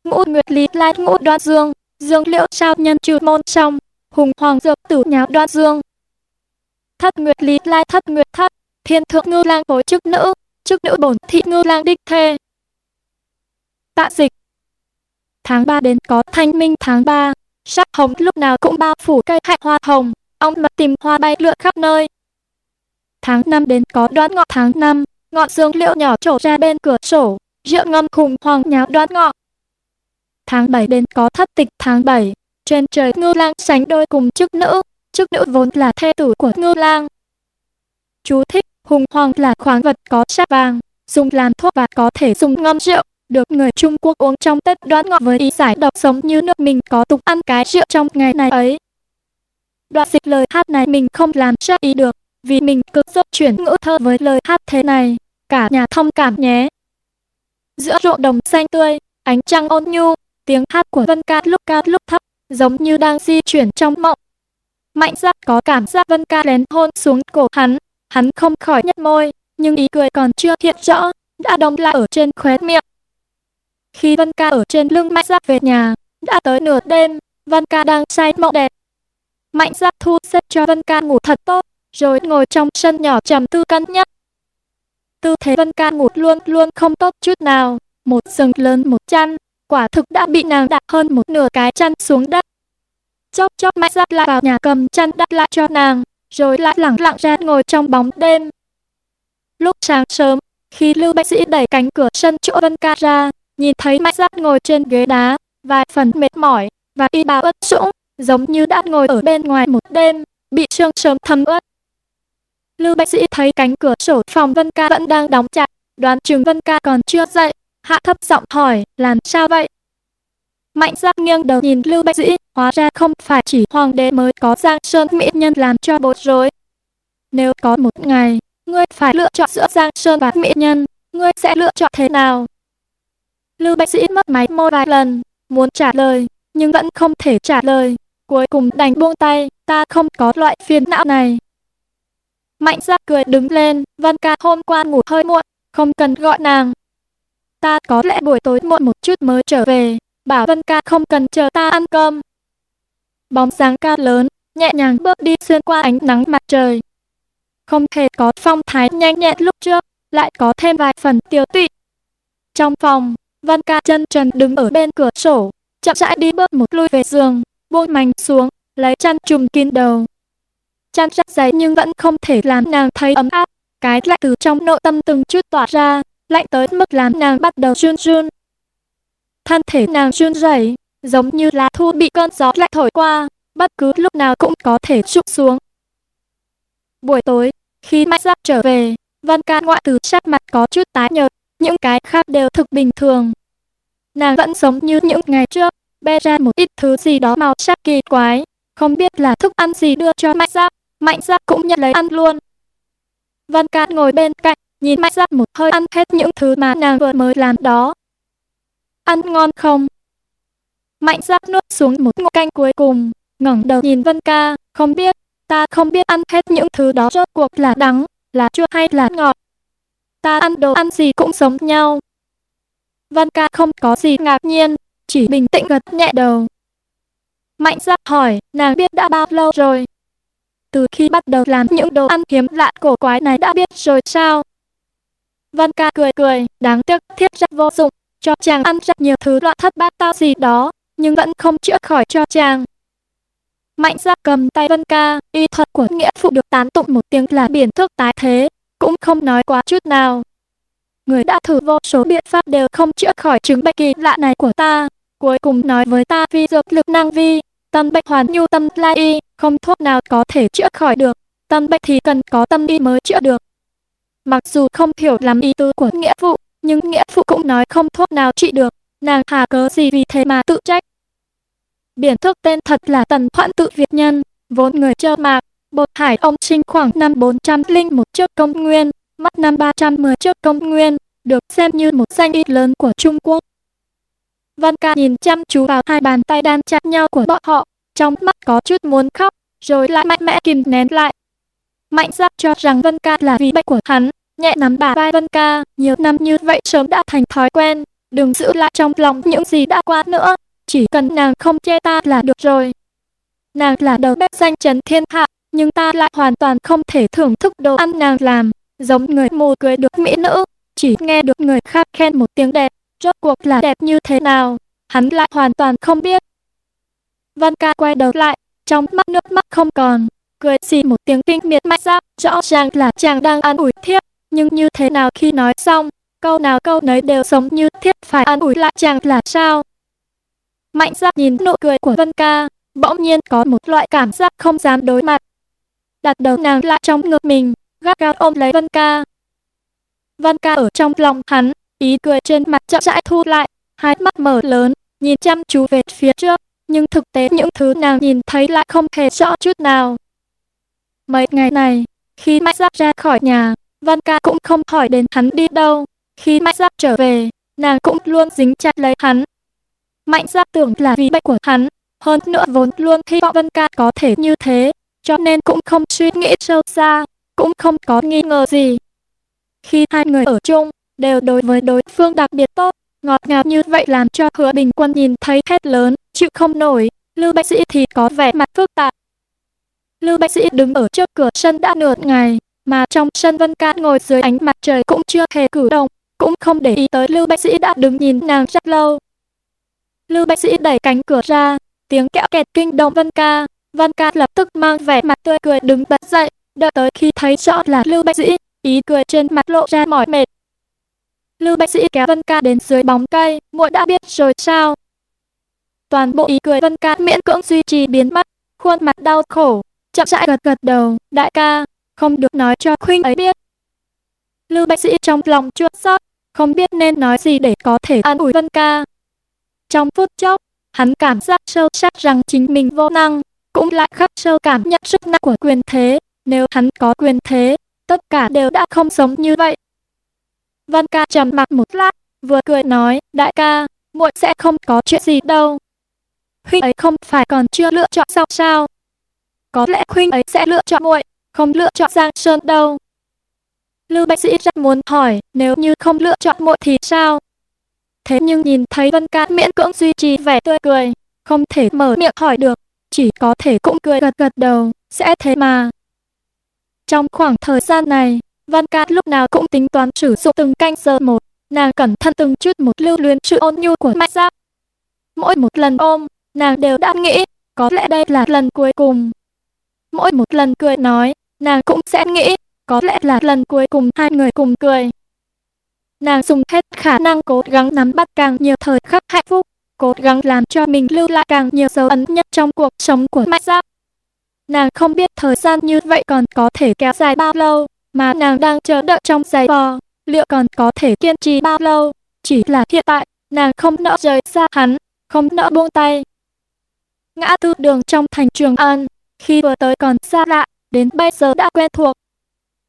Ngũ nguyệt lý lai ngũ đoan dương, dương liễu sao nhân trừ môn trong, hùng hoàng dược tử nháo đoan dương. Thất nguyệt lý lai thất nguyệt thất, thiên thượng ngư lang phối chức nữ, chức nữ bổn thị ngư lang đích thê. Tạ dịch Tháng 3 đến có thanh minh tháng 3, sắc hồng lúc nào cũng bao phủ cây hạnh hoa hồng, ong mật tìm hoa bay lượn khắp nơi. Tháng 5 đến có đoán ngọ tháng 5, ngọn dương liễu nhỏ trổ ra bên cửa sổ, rượu ngâm khủng hoàng nháo đoán ngọ. Tháng 7 đến có thất tịch tháng 7, trên trời ngư lang sánh đôi cùng chức nữ, chức nữ vốn là thê tử của ngư lang. Chú thích, hùng hoàng là khoáng vật có sắc vàng, dùng làm thuốc và có thể dùng ngâm rượu, được người Trung Quốc uống trong Tết đoán ngọt với ý giải độc sống như nước mình có tục ăn cái rượu trong ngày này ấy. Đoạn dịch lời hát này mình không làm ra ý được, vì mình cứ dốt chuyển ngữ thơ với lời hát thế này, cả nhà thông cảm nhé. Giữa ruộng đồng xanh tươi, ánh trăng ôn nhu, tiếng hát của Vân Ca lúc cao lúc thấp, giống như đang di chuyển trong mộng. Mạnh giác có cảm giác Vân Ca lén hôn xuống cổ hắn, hắn không khỏi nhếch môi, nhưng ý cười còn chưa hiện rõ, đã đông lại ở trên khóe miệng. Khi Văn Ca ở trên lưng Mạnh giác về nhà, đã tới nửa đêm, Văn Ca đang say mộng đẹp. Mạnh giác thu xếp cho Văn Ca ngủ thật tốt, rồi ngồi trong sân nhỏ trầm tư cân nhắc. Tư thế Văn Ca ngủ luôn luôn không tốt chút nào, một giường lớn một chăn, quả thực đã bị nàng đặt hơn một nửa cái chăn xuống đất. Chốc chốc mạnh giáp lại vào nhà cầm chăn đặt lại cho nàng, rồi lại lặng lặng ra ngồi trong bóng đêm. Lúc sáng sớm, khi Lưu Bạch Sĩ đẩy cánh cửa sân chỗ Vân Ca ra, nhìn thấy mạnh giáp ngồi trên ghế đá, vài phần mệt mỏi, và y bào ướt sũng, giống như đã ngồi ở bên ngoài một đêm, bị sương sớm thấm ướt. Lưu bác Sĩ thấy cánh cửa sổ phòng Vân Ca vẫn đang đóng chặt, đoán chừng Vân Ca còn chưa dậy, hạ thấp giọng hỏi, làm sao vậy? Mạnh giáp nghiêng đầu nhìn Lưu Bạch Dĩ, hóa ra không phải chỉ hoàng đế mới có Giang Sơn mỹ nhân làm cho bối rối. Nếu có một ngày, ngươi phải lựa chọn giữa Giang Sơn và mỹ nhân, ngươi sẽ lựa chọn thế nào? Lưu Bạch sĩ mất máy môi vài lần, muốn trả lời, nhưng vẫn không thể trả lời. Cuối cùng đành buông tay, ta không có loại phiền não này. Mạnh giác cười đứng lên, Văn ca hôm qua ngủ hơi muộn, không cần gọi nàng, ta có lẽ buổi tối muộn một chút mới trở về, bảo Vân ca không cần chờ ta ăn cơm. Bóng dáng ca lớn, nhẹ nhàng bước đi xuyên qua ánh nắng mặt trời. Không thể có phong thái nhanh nhẹn lúc trước, lại có thêm vài phần tiêu tụy. Trong phòng, Văn ca chân trần đứng ở bên cửa sổ, chậm rãi đi bước một lui về giường, buông mảnh xuống, lấy chăn trùm kín đầu. Chăn rất dày nhưng vẫn không thể làm nàng thấy ấm áp, cái lạnh từ trong nội tâm từng chút tỏa ra, lạnh tới mức làm nàng bắt đầu run run. Thân thể nàng run rẩy, giống như lá thu bị cơn gió lạnh thổi qua, bất cứ lúc nào cũng có thể trục xuống. Buổi tối, khi Mạnh Giáp trở về, Văn Ca ngoại từ sắc mặt có chút tái nhợt, những cái khác đều thực bình thường. Nàng vẫn giống như những ngày trước, bê ra một ít thứ gì đó màu sắc kỳ quái, không biết là thức ăn gì đưa cho Mạnh Giáp, Mạnh Giáp cũng nhận lấy ăn luôn. Văn Ca ngồi bên cạnh, nhìn mạnh giáp một hơi ăn hết những thứ mà nàng vừa mới làm đó. Ăn ngon không? Mạnh giáp nuốt xuống một ngụm canh cuối cùng, ngẩng đầu nhìn Vân Ca, không biết, ta không biết ăn hết những thứ đó rốt cuộc là đắng, là chua hay là ngọt. Ta ăn đồ ăn gì cũng giống nhau. Văn Ca không có gì ngạc nhiên, chỉ bình tĩnh gật nhẹ đầu. Mạnh giáp hỏi, nàng biết đã bao lâu rồi? Từ khi bắt đầu làm những đồ ăn hiếm lạ cổ quái này đã biết rồi sao? Văn ca cười cười, đáng tiếc thiết rất vô dụng, cho chàng ăn rất nhiều thứ loại thất bát tao gì đó, nhưng vẫn không chữa khỏi cho chàng. Mạnh ra cầm tay Vân ca, y thuật của nghĩa phụ được tán tụng một tiếng là biển thức tái thế, cũng không nói quá chút nào. Người đã thử vô số biện pháp đều không chữa khỏi chứng bệnh kỳ lạ này của ta. Cuối cùng nói với ta vì dược lực năng vi, tâm bệnh hoàn nhu tâm lai y, không thuốc nào có thể chữa khỏi được. Tâm bệnh thì cần có tâm y mới chữa được. Mặc dù không hiểu lắm ý tứ của nghĩa vụ, nhưng nghĩa phụ cũng nói không thuốc nào trị được, nàng hà cớ gì vì thế mà tự trách. Biển thức tên thật là Tần Hoãn tự Việt Nhân, vốn người chơ mạc, bột hải ông sinh khoảng năm 401 trước công nguyên, mất năm 310 trước công nguyên, được xem như một danh y lớn của Trung Quốc. Văn ca nhìn chăm chú vào hai bàn tay đan chặt nhau của bọn họ, trong mắt có chút muốn khóc, rồi lại mạnh mẽ kìm nén lại. Mạnh giác cho rằng Vân ca là vì bệnh của hắn, nhẹ nắm bả vai Vân ca, nhiều năm như vậy sớm đã thành thói quen, đừng giữ lại trong lòng những gì đã qua nữa, chỉ cần nàng không chê ta là được rồi. Nàng là đầu bếp danh chấn thiên hạ, nhưng ta lại hoàn toàn không thể thưởng thức đồ ăn nàng làm, giống người mù cưới được mỹ nữ, chỉ nghe được người khác khen một tiếng đẹp, rốt cuộc là đẹp như thế nào, hắn lại hoàn toàn không biết. Văn ca quay đầu lại, trong mắt nước mắt không còn, cười xì một tiếng kinh miệt mạnh ra, rõ ràng là chàng đang an ủi thiếp, nhưng như thế nào khi nói xong, câu nào câu nấy đều giống như thiếp phải an ủi lại chàng là sao. Mạnh ra nhìn nụ cười của Vân ca, bỗng nhiên có một loại cảm giác không dám đối mặt. Đặt đầu nàng lại trong ngực mình, gắt gao ôm lấy Vân ca. Vân ca ở trong lòng hắn, ý cười trên mặt chậm rãi thu lại, hai mắt mở lớn, nhìn chăm chú về phía trước, nhưng thực tế những thứ nàng nhìn thấy lại không hề rõ chút nào. Mấy ngày này, khi Mạnh Giáp ra khỏi nhà, Văn ca cũng không hỏi đến hắn đi đâu. Khi Mạnh Giáp trở về, nàng cũng luôn dính chặt lấy hắn. Mạnh Giáp tưởng là vì bệnh của hắn, hơn nữa vốn luôn hy vọng Vân ca có thể như thế, cho nên cũng không suy nghĩ sâu xa, cũng không có nghi ngờ gì. Khi hai người ở chung, đều đối với đối phương đặc biệt tốt, ngọt ngào như vậy làm cho hứa bình quân nhìn thấy hết lớn, chịu không nổi, Lưu Bạch Sĩ thì có vẻ mặt phức tạp. Lưu Bạch Sĩ đứng ở trước cửa sân đã nửa ngày, mà trong sân Vân Ca ngồi dưới ánh mặt trời cũng chưa hề cử động, cũng không để ý tới Lưu Bạch Sĩ đã đứng nhìn nàng rất lâu. Lưu Bạch Sĩ đẩy cánh cửa ra, tiếng kẹo kẹt kinh động Vân Ca, Vân Ca lập tức mang vẻ mặt tươi cười đứng bật dậy, đợi tới khi thấy rõ là Lưu Bạch Sĩ, ý cười trên mặt lộ ra mỏi mệt. Lưu Bạch Sĩ kéo Vân Ca đến dưới bóng cây, muội đã biết rồi sao? Toàn bộ ý cười Vân Ca miễn cưỡng duy trì biến mất, khuôn mặt đau khổ, chậm rãi gật gật đầu, đại ca, không được nói cho khuynh ấy biết. Lưu Bạch Sĩ trong lòng chua xót, không biết nên nói gì để có thể an ủi Vân Ca. Trong phút chốc, hắn cảm giác sâu sắc rằng chính mình vô năng, cũng lại khắc sâu cảm nhận sức nặng của quyền thế. Nếu hắn có quyền thế, tất cả đều đã không sống như vậy. văn Ca trầm mặc một lát, vừa cười nói, đại ca, muội sẽ không có chuyện gì đâu. Huynh ấy không phải còn chưa lựa chọn sao sao? Có lẽ huynh ấy sẽ lựa chọn muội, không lựa chọn Giang Sơn đâu. Lưu bác Sĩ rất muốn hỏi, nếu như không lựa chọn muội thì sao? Thế nhưng nhìn thấy Vân Ca miễn cưỡng duy trì vẻ tươi cười, không thể mở miệng hỏi được, chỉ có thể cũng cười gật gật đầu, sẽ thế mà. Trong khoảng thời gian này, Văn Ca lúc nào cũng tính toán sử dụng từng canh giờ một, nàng cẩn thận từng chút một lưu luyến sự ôn nhu của Mạnh Giáp. Mỗi một lần ôm, nàng đều đã nghĩ, có lẽ đây là lần cuối cùng. Mỗi một lần cười nói, nàng cũng sẽ nghĩ, có lẽ là lần cuối cùng hai người cùng cười. Nàng dùng hết khả năng cố gắng nắm bắt càng nhiều thời khắc hạnh phúc, cố gắng làm cho mình lưu lại càng nhiều dấu ấn nhất trong cuộc sống của Mạnh Giáp. Nàng không biết thời gian như vậy còn có thể kéo dài bao lâu, mà nàng đang chờ đợi trong giày bò, liệu còn có thể kiên trì bao lâu? Chỉ là hiện tại, nàng không nỡ rời xa hắn, không nỡ buông tay. Ngã tư đường trong thành Trường An, khi vừa tới còn xa lạ, đến bây giờ đã quen thuộc.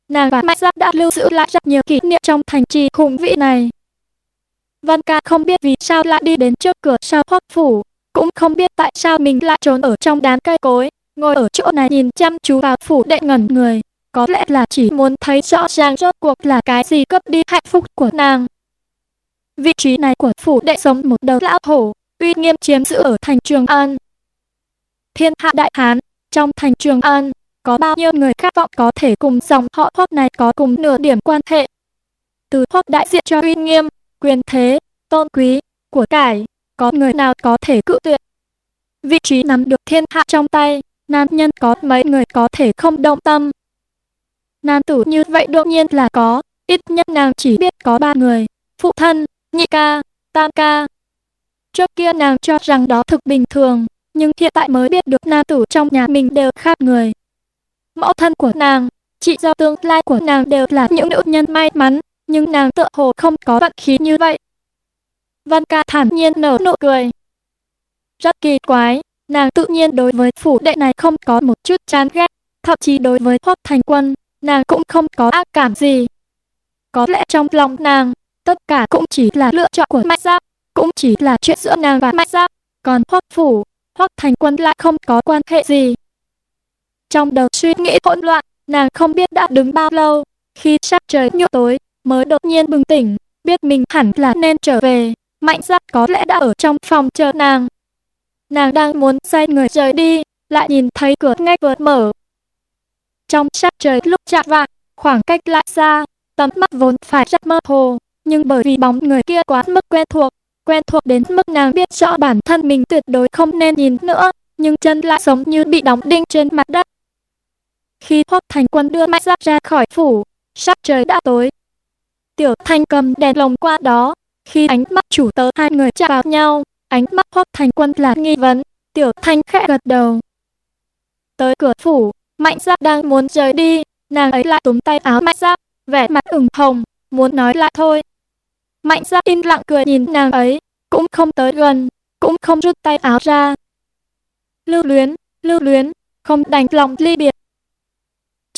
Nàng và Mạnh Giáp đã lưu giữ lại rất nhiều kỷ niệm trong thành trì hùng vĩ này. Văn ca không biết vì sao lại đi đến trước cửa sau hoắc phủ, cũng không biết tại sao mình lại trốn ở trong đám cây cối, ngồi ở chỗ này nhìn chăm chú vào phủ đệ ngẩn người. Có lẽ là chỉ muốn thấy rõ ràng rốt cuộc là cái gì cướp đi hạnh phúc của nàng. Vị trí này của phủ đệ giống một đầu lão hổ, uy nghiêm chiếm giữ ở thành Trường An. Thiên hạ đại hán, trong thành Trường An, có bao nhiêu người khát vọng có thể cùng dòng họ Hoắc này có cùng nửa điểm quan hệ. Từ Hoắc đại diện cho uy nghiêm, quyền thế, tôn quý, của cải, có người nào có thể cự tuyệt. Vị trí nắm được thiên hạ trong tay, nam nhân có mấy người có thể không động tâm. Nam tử như vậy đương nhiên là có, ít nhất nàng chỉ biết có ba người, phụ thân, nhị ca, tam ca. Trước kia nàng cho rằng đó thực bình thường, nhưng hiện tại mới biết được nam tử trong nhà mình đều khác người. Mẫu thân của nàng, chị dâu tương lai của nàng đều là những nữ nhân may mắn, nhưng nàng tựa hồ không có vận khí như vậy. Văn ca thản nhiên nở nụ cười. Rất kỳ quái, nàng tự nhiên đối với phủ đệ này không có một chút chán ghét, thậm chí đối với Hoắc Thành Quân, nàng cũng không có ác cảm gì. Có lẽ trong lòng nàng, tất cả cũng chỉ là lựa chọn của Mạnh Giáp, cũng chỉ là chuyện giữa nàng và Mạnh Giáp, còn Hoắc phủ, Hoắc Thành Quân lại không có quan hệ gì. Trong đầu suy nghĩ hỗn loạn, nàng không biết đã đứng bao lâu, khi sắc trời nhu tối, mới đột nhiên bừng tỉnh, biết mình hẳn là nên trở về. Mạnh Giáp có lẽ đã ở trong phòng chờ nàng. Nàng đang muốn xoay người rời đi, lại nhìn thấy cửa ngay vừa mở. Trong sắc trời lúc chạm vạng, khoảng cách lại xa, tầm mắt vốn phải rất mơ hồ, nhưng bởi vì bóng người kia quá mức quen thuộc, quen thuộc đến mức nàng biết rõ bản thân mình tuyệt đối không nên nhìn nữa, nhưng chân lại giống như bị đóng đinh trên mặt đất. Khi Hoắc Thành Quân đưa Mạnh Giáp ra khỏi phủ, sắc trời đã tối. Tiểu Thanh cầm đèn lồng qua đó, khi ánh mắt chủ tớ hai người chạm vào nhau, ánh mắt Hoắc Thành Quân là nghi vấn, Tiểu Thanh khẽ gật đầu. Tới cửa phủ, Mạnh Giáp đang muốn rời đi, nàng ấy lại túm tay áo Mạnh Giáp, vẻ mặt ửng hồng, muốn nói lại thôi. Mạnh Giáp im lặng cười nhìn nàng ấy, cũng không tới gần, cũng không rút tay áo ra. Lưu luyến, lưu luyến, không đành lòng ly biệt.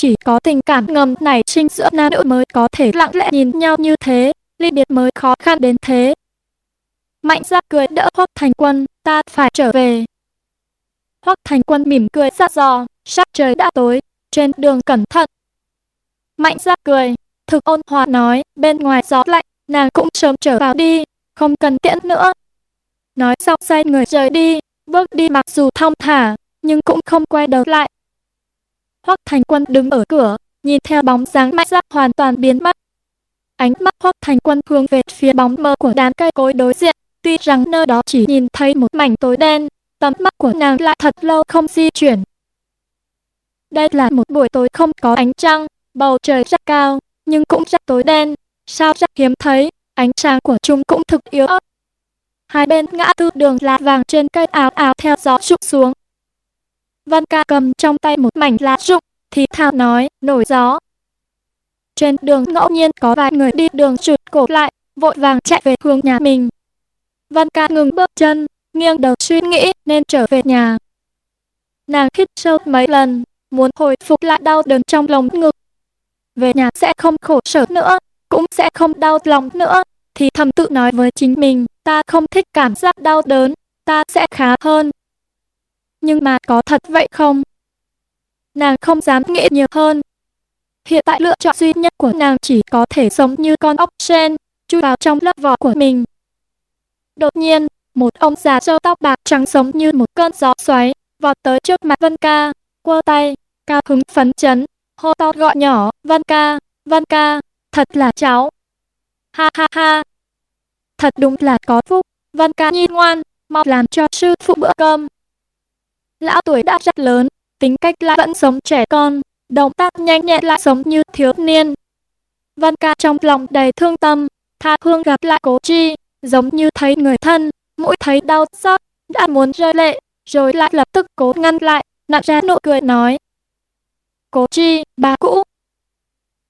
Chỉ có tình cảm ngầm này sinh giữa nam nữ mới có thể lặng lẽ nhìn nhau như thế, ly biệt mới khó khăn đến thế. Mạnh Giáp cười đỡ Hoắc Thành Quân, ta phải trở về. Hoắc Thành Quân mỉm cười ra dò, sắc trời đã tối, trên đường cẩn thận. Mạnh Giáp cười, thực ôn hòa nói, bên ngoài gió lạnh, nàng cũng sớm trở vào đi, không cần tiễn nữa. Nói xong xoay người rời đi, bước đi mặc dù thong thả, nhưng cũng không quay đầu lại. Hoắc Thành Quân đứng ở cửa, nhìn theo bóng dáng Mạnh Giáp hoàn toàn biến mất. Ánh mắt Hoắc Thành Quân hướng về phía bóng mờ của đám cây cối đối diện, tuy rằng nơi đó chỉ nhìn thấy một mảnh tối đen, tầm mắt của nàng lại thật lâu không di chuyển. Đây là một buổi tối không có ánh trăng, bầu trời rất cao, nhưng cũng rất tối đen, sao rất hiếm thấy, ánh sáng của chúng cũng thực yếu ớt. Hai bên ngã tư đường lá vàng trên cây áo áo theo gió trụ xuống. Văn ca cầm trong tay một mảnh lá rụng, thì thào nói, nổi gió. Trên đường ngẫu nhiên có vài người đi đường trụt cổ lại, vội vàng chạy về hướng nhà mình. Văn ca ngừng bước chân, nghiêng đầu suy nghĩ nên trở về nhà. Nàng hít sâu mấy lần, muốn hồi phục lại đau đớn trong lòng ngực. Về nhà sẽ không khổ sở nữa, cũng sẽ không đau lòng nữa, thì thầm tự nói với chính mình, ta không thích cảm giác đau đớn, ta sẽ khá hơn. Nhưng mà có thật vậy không? Nàng không dám nghĩ nhiều hơn. Hiện tại lựa chọn duy nhất của nàng chỉ có thể sống như con ốc sen, chui vào trong lớp vỏ của mình. Đột nhiên, một ông già râu tóc bạc trắng giống như một cơn gió xoáy, vọt tới trước mặt Vân Ca, quơ tay, cao hứng phấn chấn, hô to gọi nhỏ, Vân Ca, Vân Ca, thật là cháu. Ha ha ha, thật đúng là có phúc, Vân Ca nhi ngoan, mau làm cho sư phụ bữa cơm. Lão tuổi đã rất lớn, tính cách lại vẫn sống trẻ con, động tác nhanh nhẹn lại sống như thiếu niên. Văn Ca trong lòng đầy thương tâm, tha hương gặp lại cố chi, giống như thấy người thân, mũi thấy đau xót, đã muốn rơi lệ, rồi lại lập tức cố ngăn lại, nặn ra nụ cười nói. Cố chi, bà cũ.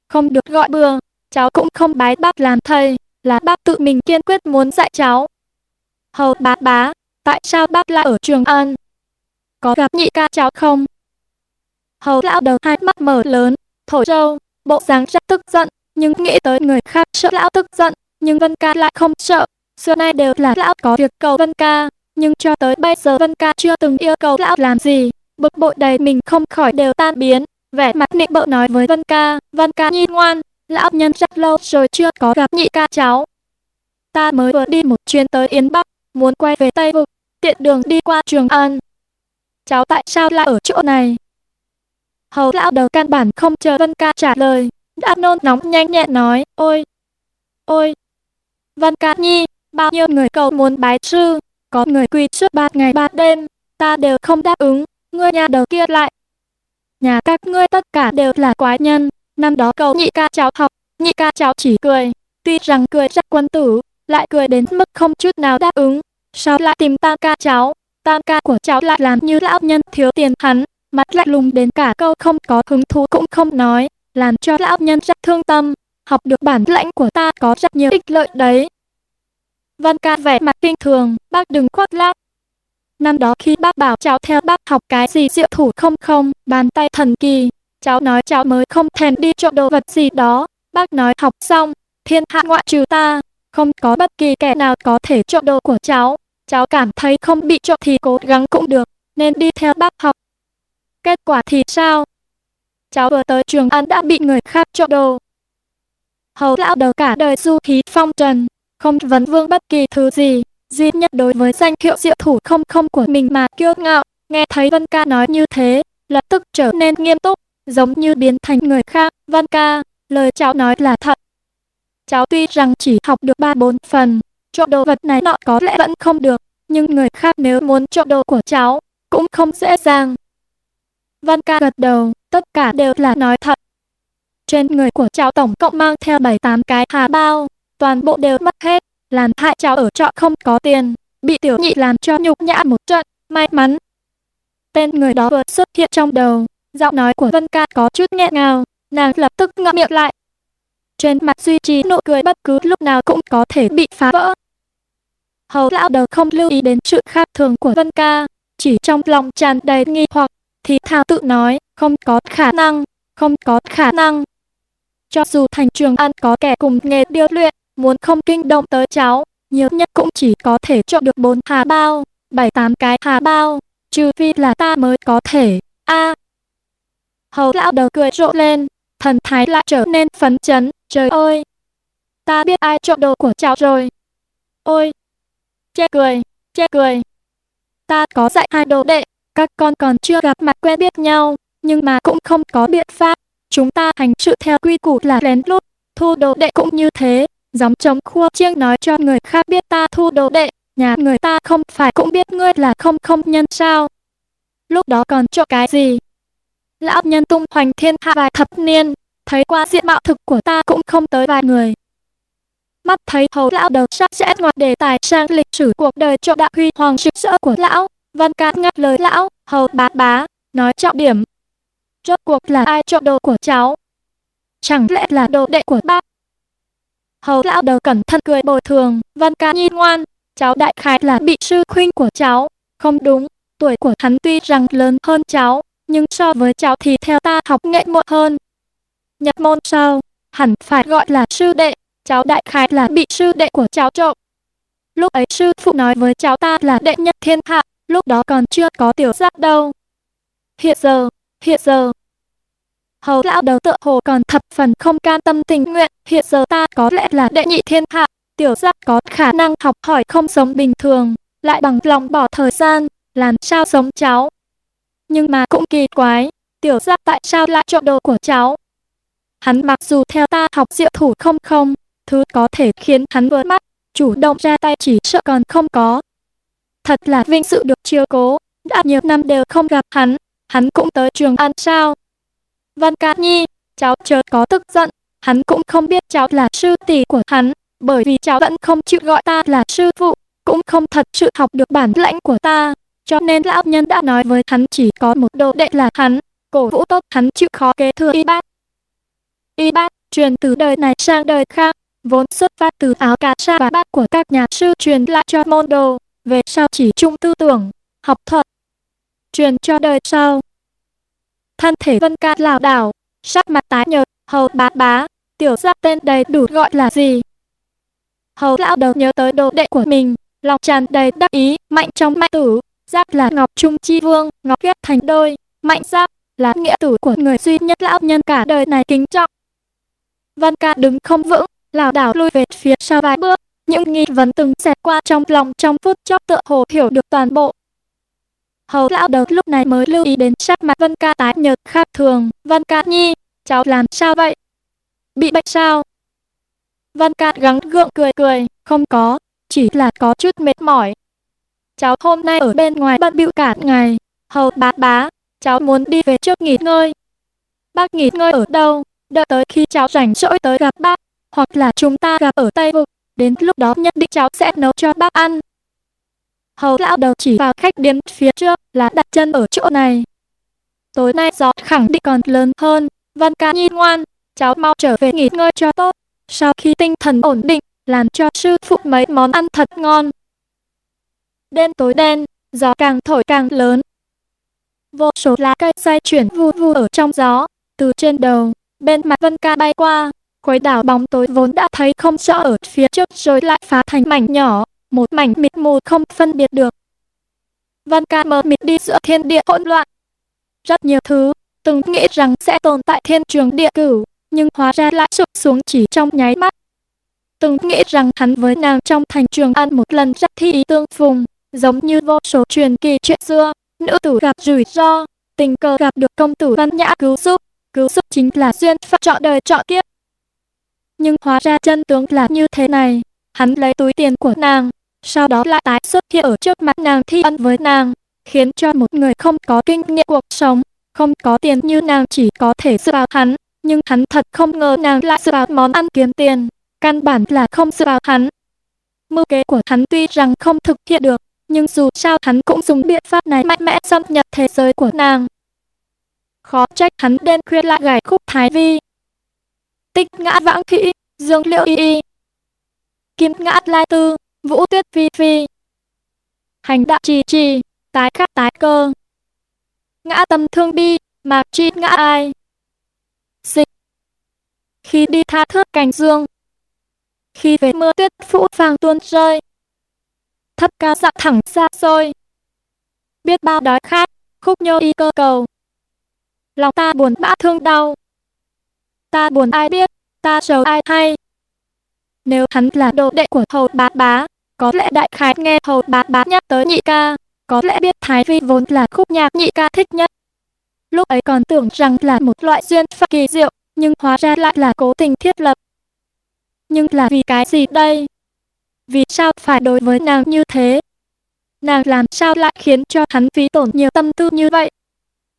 Không được gọi bừa, cháu cũng không bái bác làm thầy, là bác tự mình kiên quyết muốn dạy cháu. Hầu bá bá, tại sao bác lại ở trường An? Có gặp nhị ca cháu không? Hầu lão đầu hai mắt mở lớn, thổi trâu, bộ dáng rất tức giận, nhưng nghĩ tới người khác sợ lão tức giận, nhưng Vân Ca lại không sợ, Xưa nay đều là lão có việc cầu Vân Ca, nhưng cho tới bây giờ Vân Ca chưa từng yêu cầu lão làm gì. Bực bội đầy mình không khỏi đều tan biến. Vẻ mặt nịnh bợ nói với Vân Ca, Vân Ca nhi ngoan, lão nhân rất lâu rồi chưa có gặp nhị ca cháu. Ta mới vừa đi một chuyến tới Yến Bắc, muốn quay về Tây Vực, tiện đường đi qua Trường An. Cháu tại sao lại ở chỗ này? Hầu lão đầu căn bản không chờ Vân Ca trả lời, đã nôn nóng nhanh nhẹn nói, ôi, ôi, Vân Ca Nhi, Bao nhiêu người cầu muốn bái sư, có người quỳ suốt ba ngày ba đêm, ta đều không đáp ứng, ngươi nhà đầu kia lại. Nhà các ngươi tất cả đều là quái nhân, năm đó cầu nhị ca cháu học, nhị ca cháu chỉ cười, tuy rằng cười rất quân tử, lại cười đến mức không chút nào đáp ứng. Sao lại tìm ta ca cháu, tam ca của cháu lại làm như lão nhân thiếu tiền hắn, mặt lại lùng đến cả câu không có hứng thú cũng không nói, làm cho lão nhân rất thương tâm. học được bản lãnh của ta có rất nhiều ích lợi đấy. Văn ca vẻ mặt kinh thường, bác đừng khoác lác. Năm đó khi bác bảo cháu theo bác học cái gì diệu thủ không không, bàn tay thần kỳ, cháu nói cháu mới không thèm đi trộm đồ vật gì đó. Bác nói học xong, thiên hạ ngoại trừ ta, không có bất kỳ kẻ nào có thể trộm đồ của cháu. Cháu cảm thấy không bị trộm thì cố gắng cũng được, nên đi theo bác học. Kết quả thì sao? Cháu vừa tới trường ăn đã bị người khác trộm đồ. Hầu lão đầu cả đời du khí phong trần, không vấn vương bất kỳ thứ gì, duy nhất đối với danh hiệu diệu thủ không không của mình mà kiêu ngạo. Nghe thấy Vân Ca nói như thế, lập tức trở nên nghiêm túc, giống như biến thành người khác. Vân Ca, lời cháu nói là thật. Cháu tuy rằng chỉ học được ba bốn phần, trộm đồ vật này nọ có lẽ vẫn không được, nhưng người khác nếu muốn trộm đồ của cháu, cũng không dễ dàng. Văn ca gật đầu, tất cả đều là nói thật. Trên người của cháu tổng cộng mang theo 7-8 cái hà bao, toàn bộ đều mất hết, làm hại cháu ở trọ không có tiền, bị tiểu nhị làm cho nhục nhã một trận, may mắn. Tên người đó vừa xuất hiện trong đầu, giọng nói của Vân Ca có chút nghẹn ngào, nàng lập tức ngậm miệng lại. Trên mặt duy trì nụ cười bất cứ lúc nào cũng có thể bị phá vỡ. Hầu lão đầu không lưu ý đến sự khác thường của Vân Ca, chỉ trong lòng tràn đầy nghi hoặc, thì thào tự nói, không có khả năng, không có khả năng. Cho dù thành trường ăn có kẻ cùng nghề điêu luyện, muốn không kinh động tới cháu, nhiều nhất cũng chỉ có thể trộm được bốn hà bao, bảy tám cái hà bao, trừ phi là ta mới có thể. A. Hầu lão đầu cười rộ lên, thần thái lại trở nên phấn chấn, trời ơi! Ta biết ai trộm đồ của cháu rồi. Ôi! Chê cười, chê cười. Ta có dạy hai đồ đệ, các con còn chưa gặp mặt quen biết nhau, nhưng mà cũng không có biện pháp. Chúng ta hành sự theo quy củ là lén lút, thu đồ đệ cũng như thế, giống chống khua chiêng nói cho người khác biết ta thu đồ đệ, nhà người ta không phải cũng biết ngươi là không không nhân sao. Lúc đó còn cho cái gì? Lão nhân tung hoành thiên hạ vài thập niên, thấy qua diện mạo thực của ta cũng không tới vài người. Mắt thấy hầu lão đầu sắc sẽ ngoặt đề tài sang lịch sử cuộc đời cho đạo huy hoàng rực rỡ của lão, văn ca ngắt lời lão, hầu bá bá, nói trọng điểm. Rốt cuộc là ai trộm đồ của cháu? Chẳng lẽ là đồ đệ của bác? Hầu lão đầu cẩn thận cười bồi thường, văn ca nhi ngoan, cháu đại khái là bị sư khuynh của cháu. Không đúng, tuổi của hắn tuy rằng lớn hơn cháu, nhưng so với cháu thì theo ta học nghệ muộn hơn. Nhập môn sau, hẳn phải gọi là sư đệ, cháu đại khái là bị sư đệ của cháu trộm. Lúc ấy sư phụ nói với cháu ta là đệ nhất thiên hạ, lúc đó còn chưa có tiểu giác đâu. Hiện giờ, hiện giờ, hầu lão đầu tựa hồ còn thập phần không can tâm tình nguyện, hiện giờ ta có lẽ là đệ nhị thiên hạ, tiểu giác có khả năng học hỏi không sống bình thường, lại bằng lòng bỏ thời gian, làm sao sống cháu. Nhưng mà cũng kỳ quái, tiểu giác tại sao lại trộm đồ của cháu? Hắn mặc dù theo ta học diệu thủ không không, thứ có thể khiến hắn vỡ mắt, chủ động ra tay chỉ sợ còn không có. Thật là vinh dự được chiếu cố, đã nhiều năm đều không gặp hắn, hắn cũng tới trường ăn sao. Văn Ca Nhi, cháu chớ có tức giận, hắn cũng không biết cháu là sư tỷ của hắn, bởi vì cháu vẫn không chịu gọi ta là sư phụ, cũng không thật sự học được bản lãnh của ta, cho nên lão nhân đã nói với hắn chỉ có một đồ đệ là hắn, cổ vũ tốt hắn chịu khó kế thừa y bát Y bát truyền từ đời này sang đời khác, vốn xuất phát từ áo cà sa và bát của các nhà sư truyền lại cho môn đồ, về sau chỉ trung tư tưởng, học thuật, truyền cho đời sau. Thân thể Vân Ca lảo đảo, sắc mặt tái nhợt, hầu bá bá, tiểu giác tên đầy đủ gọi là gì? Hầu lão đầu nhớ tới đồ đệ của mình, lòng tràn đầy đắc ý, mạnh trong mạnh tử, giáp là ngọc trung chi vương, ngọc ghép thành đôi, mạnh giáp là nghĩa tử của người duy nhất lão nhân cả đời này kính trọng. văn Ca đứng không vững, lảo đảo lui về phía sau vài bước, những nghi vấn từng xẹt qua trong lòng trong phút chốc tựa hồ hiểu được toàn bộ. Hầu lão đầu lúc này mới lưu ý đến sắc mặt văn Ca tái nhợt khác thường. văn Ca nhi, cháu làm sao vậy? Bị bệnh sao? văn Ca gắng gượng cười cười, không có, chỉ là có chút mệt mỏi. Cháu hôm nay ở bên ngoài bận bịu cả ngày. Hầu bá bá, cháu muốn đi về trước nghỉ ngơi. Bác nghỉ ngơi ở đâu? Đợi tới khi cháu rảnh rỗi tới gặp bác, hoặc là chúng ta gặp ở Tây Vực, đến lúc đó nhất định cháu sẽ nấu cho bác ăn. Hầu lão đầu chỉ vào khách điếm phía trước là đặt chân ở chỗ này. Tối nay gió khẳng định còn lớn hơn, Văn ca nhi ngoan, cháu mau trở về nghỉ ngơi cho tốt. Sau khi tinh thần ổn định, làm cho sư phụ mấy món ăn thật ngon. Đêm tối đen, gió càng thổi càng lớn. Vô số lá cây xoay chuyển vu vu ở trong gió, từ trên đầu, bên mặt Vân Ca bay qua, khối đảo bóng tối vốn đã thấy không rõ ở phía trước rồi lại phá thành mảnh nhỏ, một mảnh mịt mù không phân biệt được. Vân Ca mờ mịt đi giữa thiên địa hỗn loạn. Rất nhiều thứ, từng nghĩ rằng sẽ tồn tại thiên trường địa cửu, nhưng hóa ra lại sụp xuống chỉ trong nháy mắt. Từng nghĩ rằng hắn với nàng trong thành trường ăn một lần rất thi ý tương phùng, giống như vô số truyền kỳ chuyện xưa, nữ tử gặp rủi ro, tình cờ gặp được công tử văn nhã cứu giúp, cứu giúp chính là duyên phận chọn đời chọn kiếp. Nhưng hóa ra chân tướng là như thế này, hắn lấy túi tiền của nàng, sau đó lại tái xuất hiện ở trước mặt nàng thi ân với nàng, khiến cho một người không có kinh nghiệm cuộc sống, không có tiền như nàng chỉ có thể dựa vào hắn, nhưng hắn thật không ngờ nàng lại dựa vào món ăn kiếm tiền, căn bản là không dựa vào hắn. Mưu kế của hắn tuy rằng không thực hiện được, nhưng dù sao hắn cũng dùng biện pháp này mạnh mẽ xâm nhập thế giới của nàng. Khó trách hắn đêm khuya lại gảy khúc thái vi. Tích ngã vãng kỹ, dương liệu y y. Kim ngã lai tư, vũ tuyết phi phi. Hành đạo trì trì, tái khắc tái cơ. Ngã tâm thương bi mạc chi ngã ai. Dịch. Khi đi tha thước cành dương. Khi về mưa tuyết phũ vàng tuôn rơi thấp cao dặn dạ thẳng xa xôi. Biết bao đói khát, khúc nhô y cơ cầu. Lòng ta buồn bã thương đau. Ta buồn ai biết, ta sầu ai hay. Nếu hắn là đồ đệ của hầu bá bá, có lẽ đại khái nghe hầu bá bá nhắc tới nhị ca, có lẽ biết Thái Vi vốn là khúc nhạc nhị ca thích nhất. Lúc ấy còn tưởng rằng là một loại duyên phận kỳ diệu, nhưng hóa ra lại là cố tình thiết lập. Nhưng là vì cái gì đây? Vì sao phải đối với nàng như thế? Nàng làm sao lại khiến cho hắn phí tổn nhiều tâm tư như vậy?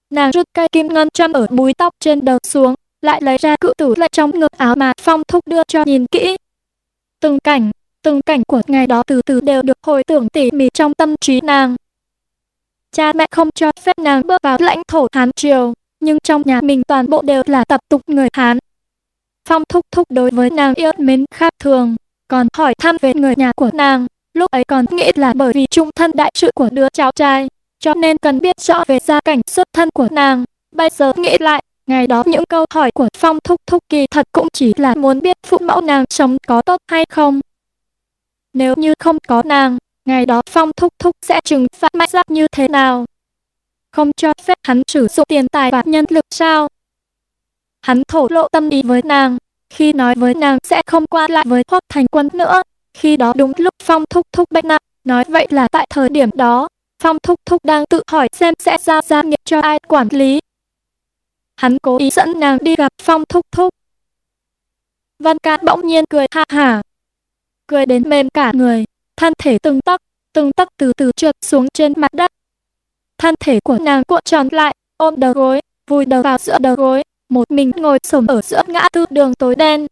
Nàng rút cây kim ngân châm ở búi tóc trên đầu xuống, lại lấy ra cự tử lại trong ngực áo mà Phong Thúc đưa cho nhìn kỹ. Từng cảnh, từng cảnh của ngày đó từ từ đều được hồi tưởng tỉ mỉ trong tâm trí nàng. Cha mẹ không cho phép nàng bước vào lãnh thổ Hán Triều, nhưng trong nhà mình toàn bộ đều là tập tục người Hán. Phong Thúc Thúc đối với nàng yêu mến khác thường, còn hỏi thăm về người nhà của nàng. Lúc ấy còn nghĩ là bởi vì trung thân đại sự của đứa cháu trai, cho nên cần biết rõ về gia cảnh xuất thân của nàng. Bây giờ nghĩ lại, ngày đó những câu hỏi của Phong Thúc Thúc kỳ thật cũng chỉ là muốn biết phụ mẫu nàng sống có tốt hay không. Nếu như không có nàng, ngày đó Phong Thúc Thúc sẽ trừng phạt mạnh giáp như thế nào? Không cho phép hắn sử dụng tiền tài và nhân lực sao? Hắn thổ lộ tâm ý với nàng, khi nói với nàng sẽ không qua lại với Hoắc Thành Quân nữa. Khi đó đúng lúc Phong Thúc Thúc bệnh nặng, nói vậy là tại thời điểm đó, Phong Thúc Thúc đang tự hỏi xem sẽ giao gia nghiệp cho ai quản lý. Hắn cố ý dẫn nàng đi gặp Phong Thúc Thúc. Văn Ca bỗng nhiên cười ha hả, cười đến mềm cả người, thân thể từng tấc, từng tấc từ từ trượt xuống trên mặt đất. Thân thể của nàng cuộn tròn lại, ôm đầu gối, vùi đầu vào giữa đầu gối, một mình ngồi xổm ở giữa ngã tư đường tối đen.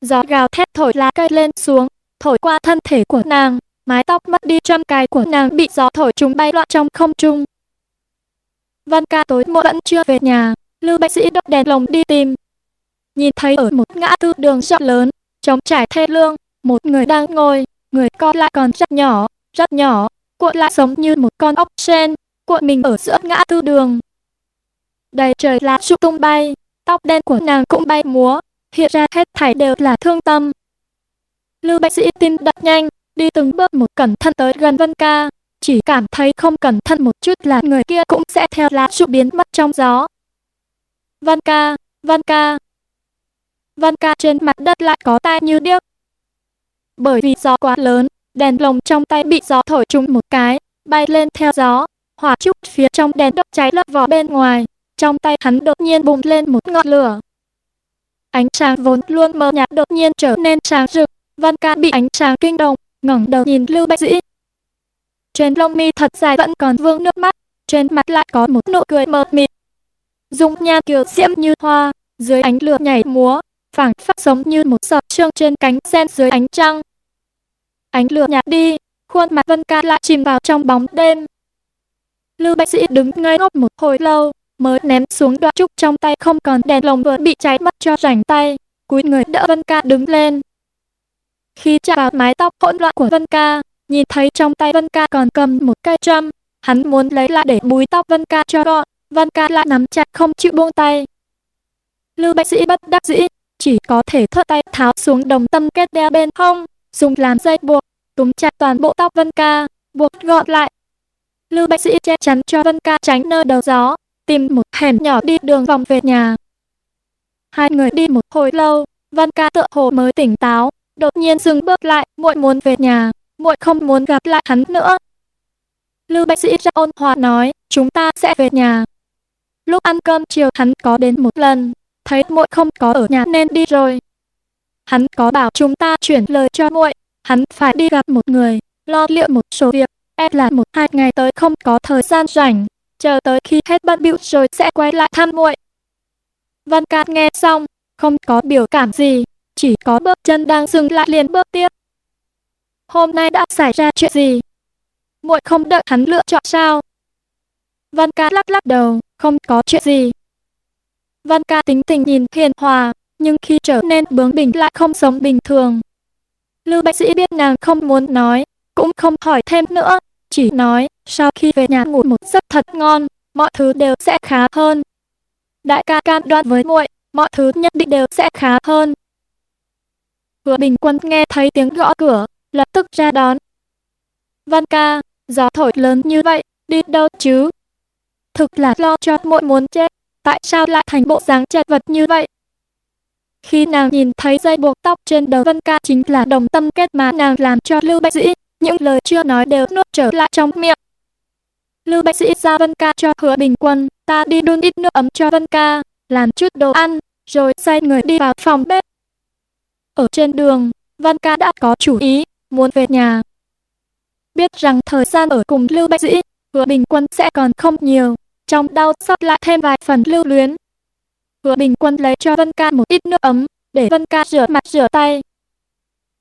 Gió gào thét thổi lá cây lên xuống, thổi qua thân thể của nàng, mái tóc mất đi trăm cái của nàng bị gió thổi chúng bay loạn trong không trung. Văn ca tối muộn vẫn chưa về nhà, Lưu Bạch Sĩ đốt đèn lồng đi tìm. Nhìn thấy ở một ngã tư đường rộng lớn, trống trải thê lương, một người đang ngồi, người con lại còn rất nhỏ, rất nhỏ, cuộn lại giống như một con ốc sen, cuộn mình ở giữa ngã tư đường, đầy trời lá rụng tung bay, tóc đen của nàng cũng bay múa, hiện ra hết thảy đều là thương tâm. Lưu Bạch Sĩ tim đập nhanh, đi từng bước một cẩn thận tới gần Vân Ca, chỉ cảm thấy không cẩn thận một chút là người kia cũng sẽ theo lá rụng biến mất trong gió. Vân Ca, Vân Ca. Vân Ca trên mặt đất lại có tai như điếc. Bởi vì gió quá lớn, đèn lồng trong tay bị gió thổi trúng một cái, bay lên theo gió, hỏa trúc phía trong đèn đốt cháy lấp vỏ bên ngoài. Trong tay hắn đột nhiên bùng lên một ngọn lửa. Ánh sáng vốn luôn mờ nhạt đột nhiên trở nên sáng rực. Văn ca bị ánh sáng kinh động, ngẩng đầu nhìn Lưu Bạch Dĩ. Trên lông mi thật dài vẫn còn vương nước mắt, trên mặt lại có một nụ cười mờ mịt. Dung nhan kiều diễm như hoa, dưới ánh lửa nhảy múa, phảng phất giống như một giọt sương trên cánh sen dưới ánh trăng. Ánh lửa nhạt đi, khuôn mặt Vân Ca lại chìm vào trong bóng đêm. Lưu Bạch Sĩ đứng ngây ngốc một hồi lâu, mới ném xuống đoạn trúc trong tay không còn đèn lồng vừa bị cháy mất cho rảnh tay, cúi người đỡ Vân Ca đứng lên. Khi chạm vào mái tóc hỗn loạn của Vân Ca, nhìn thấy trong tay Vân Ca còn cầm một cây châm, hắn muốn lấy lại để búi tóc Vân Ca cho gọn, Vân Ca lại nắm chặt không chịu buông tay. Lưu bác sĩ bất đắc dĩ, chỉ có thể thất tay tháo xuống đồng tâm kết đeo bên hông, dùng làm dây buộc, túm chặt toàn bộ tóc Vân Ca, buộc gọn lại. Lưu bác sĩ che chắn cho Vân Ca tránh nơi đầu gió, tìm một hẻm nhỏ đi đường vòng về nhà. Hai người đi một hồi lâu, văn Ca tựa hồ mới tỉnh táo, đột nhiên dừng bước lại, muội muốn về nhà, muội không muốn gặp lại hắn nữa. Lưu bác sĩ ra ôn hòa nói, chúng ta sẽ về nhà. Lúc ăn cơm chiều hắn có đến một lần, thấy muội không có ở nhà nên đi rồi. Hắn có bảo chúng ta chuyển lời cho muội, hắn phải đi gặp một người, lo liệu một số việc, e là một hai ngày tới không có thời gian rảnh, chờ tới khi hết bận bịu rồi sẽ quay lại thăm muội. Văn Cát nghe xong, không có biểu cảm gì, chỉ có bước chân đang dừng lại liền bước tiếp. Hôm nay đã xảy ra chuyện gì? Muội không đợi hắn lựa chọn sao? Văn Cát lắc lắc đầu, không có chuyện gì. Văn Ca tính tình nhìn hiền hòa, nhưng khi trở nên bướng bỉnh lại không sống bình thường. Lưu bác sĩ biết nàng không muốn nói, cũng không hỏi thêm nữa, chỉ nói, sau khi về nhà ngủ một giấc thật ngon, mọi thứ đều sẽ khá hơn. Đại ca cam đoan với muội, mọi thứ nhất định đều sẽ khá hơn. Hứa Bình Quân nghe thấy tiếng gõ cửa, lập tức ra đón. Văn ca, gió thổi lớn như vậy, đi đâu chứ? Thực là lo cho muội muốn chết, tại sao lại thành bộ dáng chật vật như vậy? Khi nàng nhìn thấy dây buộc tóc trên đầu văn Ca chính là đồng tâm kết mà nàng làm cho Lưu Bạch Dĩ, những lời chưa nói đều nuốt trở lại trong miệng. Lưu bác Dĩ ra Vân Ca cho Hứa Bình Quân, ta đi đun ít nước ấm cho Vân Ca, làm chút đồ ăn, rồi xoay người đi vào phòng bếp. Ở trên đường, Vân Ca đã có chủ ý, muốn về nhà. Biết rằng thời gian ở cùng Lưu Bạch Dĩ, Hứa Bình Quân sẽ còn không nhiều, trong đau xót lại thêm vài phần lưu luyến. Hứa Bình Quân lấy cho Vân Ca một ít nước ấm, để Vân Ca rửa mặt rửa tay.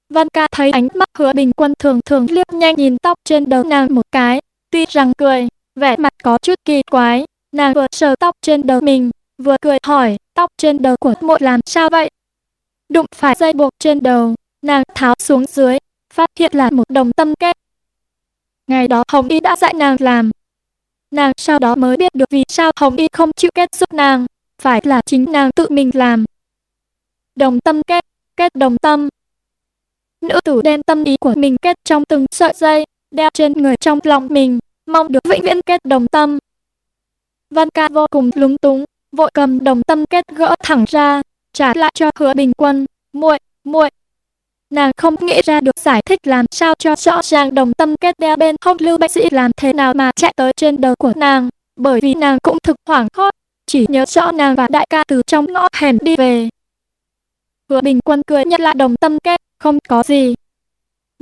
Vân Ca thấy ánh mắt Hứa Bình Quân thường thường liếc nhanh nhìn tóc trên đầu nàng một cái, tuy rằng cười, vẻ mặt có chút kỳ quái, nàng vừa sờ tóc trên đầu mình, vừa cười hỏi, tóc trên đầu của muội làm sao vậy? Đụng phải dây buộc trên đầu, nàng tháo xuống dưới, phát hiện là một đồng tâm kết. Ngày đó Hồng Y đã dạy nàng làm, Nàng sau đó mới biết được vì sao Hồng Y không chịu kết giúp nàng, phải là chính nàng tự mình làm. Đồng tâm kết, kết đồng tâm. Nữ tử đem tâm ý của mình kết trong từng sợi dây, đeo trên người trong lòng mình, mong được vĩnh viễn kết đồng tâm. Văn ca vô cùng lúng túng, vội cầm đồng tâm kết gỡ thẳng ra, trả lại cho hứa bình quân, muội, muội, Nàng không nghĩ ra được giải thích làm sao cho rõ ràng đồng tâm kết đeo bên hông lưu bác sĩ làm thế nào mà chạy tới trên đầu của nàng, bởi vì nàng cũng thực hoảng hốt, chỉ nhớ rõ nàng và đại ca từ trong ngõ hẻm đi về. Hứa bình quân cười nhận lại đồng tâm kết, không có gì.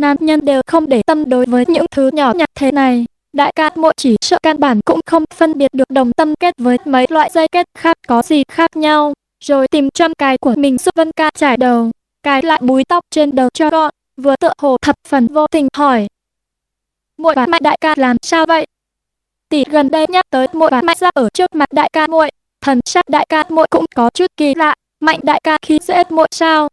Nam nhân đều không để tâm đối với những thứ nhỏ nhặt thế này. Đại ca muội chỉ sợ căn bản cũng không phân biệt được đồng tâm kết với mấy loại dây kết khác có gì khác nhau, rồi tìm trăm cài của mình giúp Vân ca trải đầu cài lại búi tóc trên đầu cho gọn, vừa tựa hồ thập phần vô tình hỏi. Muội và Mạnh đại ca làm sao vậy? Tỷ gần đây nhắc tới muội và Mạnh ra ở trước mặt đại ca muội, thần sắc đại ca muội cũng có chút kỳ lạ, Mạnh đại ca khi dễ muội sao?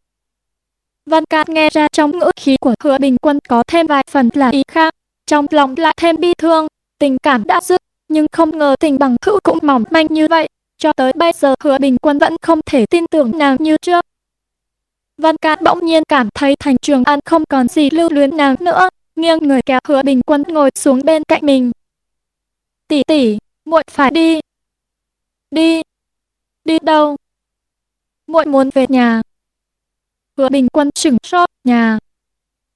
Văn Cát nghe ra trong ngữ khí của Hứa Bình Quân có thêm vài phần là ý khác, trong lòng lại thêm bi thương, tình cảm đã dứt, nhưng không ngờ tình bằng hữu cũng mỏng manh như vậy, cho tới bây giờ Hứa Bình Quân vẫn không thể tin tưởng nàng như trước. Văn Cát bỗng nhiên cảm thấy Thành Trường An không còn gì lưu luyến nàng nữa, nghiêng người kéo Hứa Bình Quân ngồi xuống bên cạnh mình. "Tỷ tỷ, muội phải đi." "Đi?" "Đi đâu?" "Muội muốn về nhà." Hứa Bình Quân chừng sốt, "Nhà?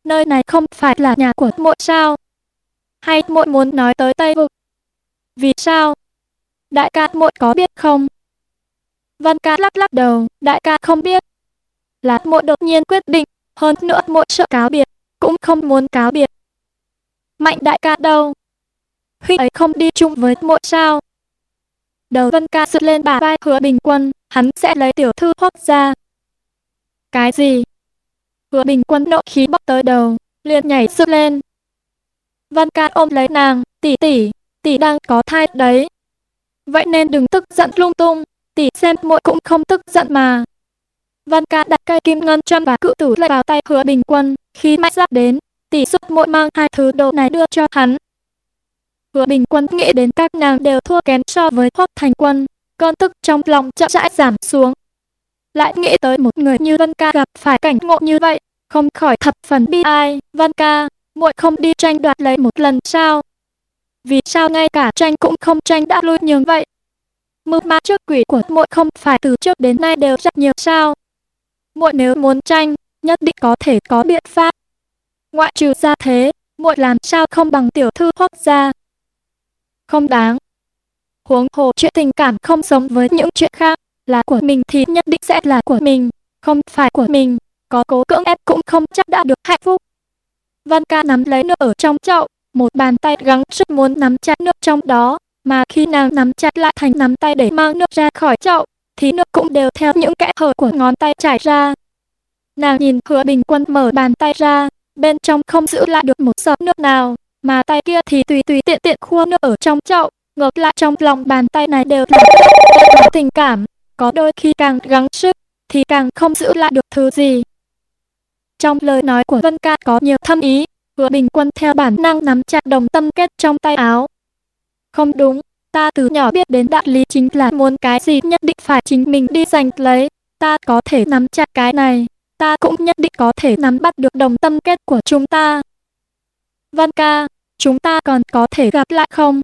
Nơi này không phải là nhà của muội sao? Hay muội muốn nói tới Tây vực?" "Vì sao?" "Đại ca muội có biết không?" Văn Ca lắc lắc đầu, đại ca không biết là muội đột nhiên quyết định, hơn nữa muội sợ cáo biệt, cũng không muốn cáo biệt. Mạnh đại ca đâu? Huynh ấy không đi chung với muội sao? Đầu Vân Ca sượt lên bả vai Hứa Bình Quân, hắn sẽ lấy tiểu thư hoác ra. Cái gì? Hứa Bình Quân nộ khí bốc tới đầu, liền nhảy sức lên. Văn Ca ôm lấy nàng, tỷ tỷ, tỷ đang có thai đấy. vậy nên đừng tức giận lung tung, tỷ xem muội cũng không tức giận mà. Văn ca đặt cây kim ngân châm và cự tử lại vào tay hứa bình quân, khi mạnh giáp đến, tỷ giúp muội mang hai thứ đồ này đưa cho hắn. Hứa bình quân nghĩ đến các nàng đều thua kém so với hoắc thành quân, cơn tức trong lòng chậm rãi giảm xuống. Lại nghĩ tới một người như Văn ca gặp phải cảnh ngộ như vậy, không khỏi thập phần bi ai. Văn ca, muội không đi tranh đoạt lấy một lần sao? Vì sao ngay cả tranh cũng không tranh đã lui nhường vậy? Mưu ma trước quỷ của muội không phải từ trước đến nay đều rất nhiều sao? Muội nếu muốn tranh, nhất định có thể có biện pháp. Ngoại trừ ra thế, muội làm sao không bằng tiểu thư hoắc gia? Không đáng. Huống hồ chuyện tình cảm không giống với những chuyện khác, là của mình thì nhất định sẽ là của mình, không phải của mình, có cố cưỡng ép cũng không chắc đã được hạnh phúc. Văn ca nắm lấy nước ở trong chậu, một bàn tay gắng sức muốn nắm chặt nước trong đó, mà khi nàng nắm chặt lại thành nắm tay để mang nước ra khỏi chậu, thì nước cũng đều theo những kẽ hở của ngón tay chảy ra. Nàng nhìn hứa bình quân mở bàn tay ra, bên trong không giữ lại được một giọt nước nào, mà tay kia thì tùy tùy tiện tiện khua nước ở trong chậu, ngược lại trong lòng bàn tay này đều là tình cảm, có đôi khi càng gắng sức, thì càng không giữ lại được thứ gì. Trong lời nói của Vân Ca có nhiều thâm ý, hứa bình quân theo bản năng nắm chặt đồng tâm kết trong tay áo. Không đúng, ta từ nhỏ biết đến đạo lý chính là muốn cái gì nhất định phải chính mình đi giành lấy, ta có thể nắm chặt cái này, ta cũng nhất định có thể nắm bắt được đồng tâm kết của chúng ta. Văn ca, chúng ta còn có thể gặp lại không?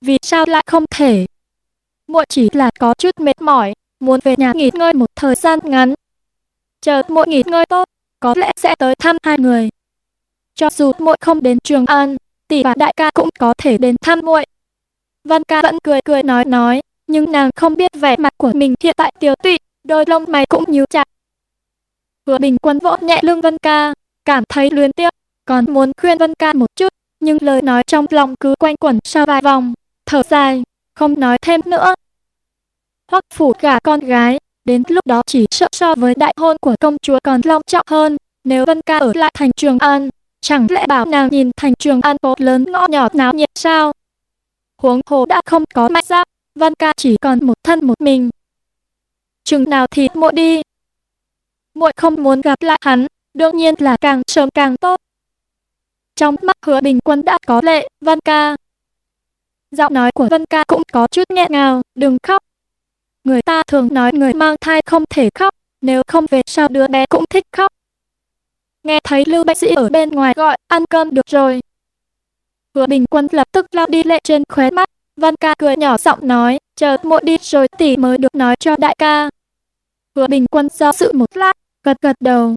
Vì sao lại không thể? Muội chỉ là có chút mệt mỏi, muốn về nhà nghỉ ngơi một thời gian ngắn. Chờ muội nghỉ ngơi tốt, có lẽ sẽ tới thăm hai người. Cho dù muội không đến Trường An, tỷ và đại ca cũng có thể đến thăm muội. Văn ca vẫn cười cười nói nói, nhưng nàng không biết vẻ mặt của mình hiện tại tiêu tụy, đôi lông mày cũng nhíu chặt. Hứa Bình Quân vỗ nhẹ lưng văn Ca, cảm thấy luyến tiếc, còn muốn khuyên văn Ca một chút, nhưng lời nói trong lòng cứ quanh quẩn sau vài vòng, thở dài, không nói thêm nữa hoặc phủ gả con gái, đến lúc đó chỉ sợ so với đại hôn của công chúa còn long trọng hơn, nếu Vân Ca ở lại thành Trường An, chẳng lẽ bảo nàng nhìn thành Trường An phố lớn ngõ nhỏ náo nhiệt sao? Huống hồ đã không có mạnh giáp, Vân Ca chỉ còn một thân một mình. Chừng nào thì muội đi. Muội không muốn gặp lại hắn, đương nhiên là càng sớm càng tốt. Trong mắt hứa bình quân đã có lệ, Vân Ca. Giọng nói của Vân Ca cũng có chút nghẹn ngào, đừng khóc. Người ta thường nói người mang thai không thể khóc, nếu không về sau đứa bé cũng thích khóc. Nghe thấy Lưu bác Sĩ ở bên ngoài gọi, ăn cơm được rồi. Hứa Bình Quân lập tức lau đi lệ trên khóe mắt, Văn ca cười nhỏ giọng nói, chờ muội đi rồi tỷ mới được nói cho đại ca. Hứa Bình Quân do sự một lát, gật gật đầu,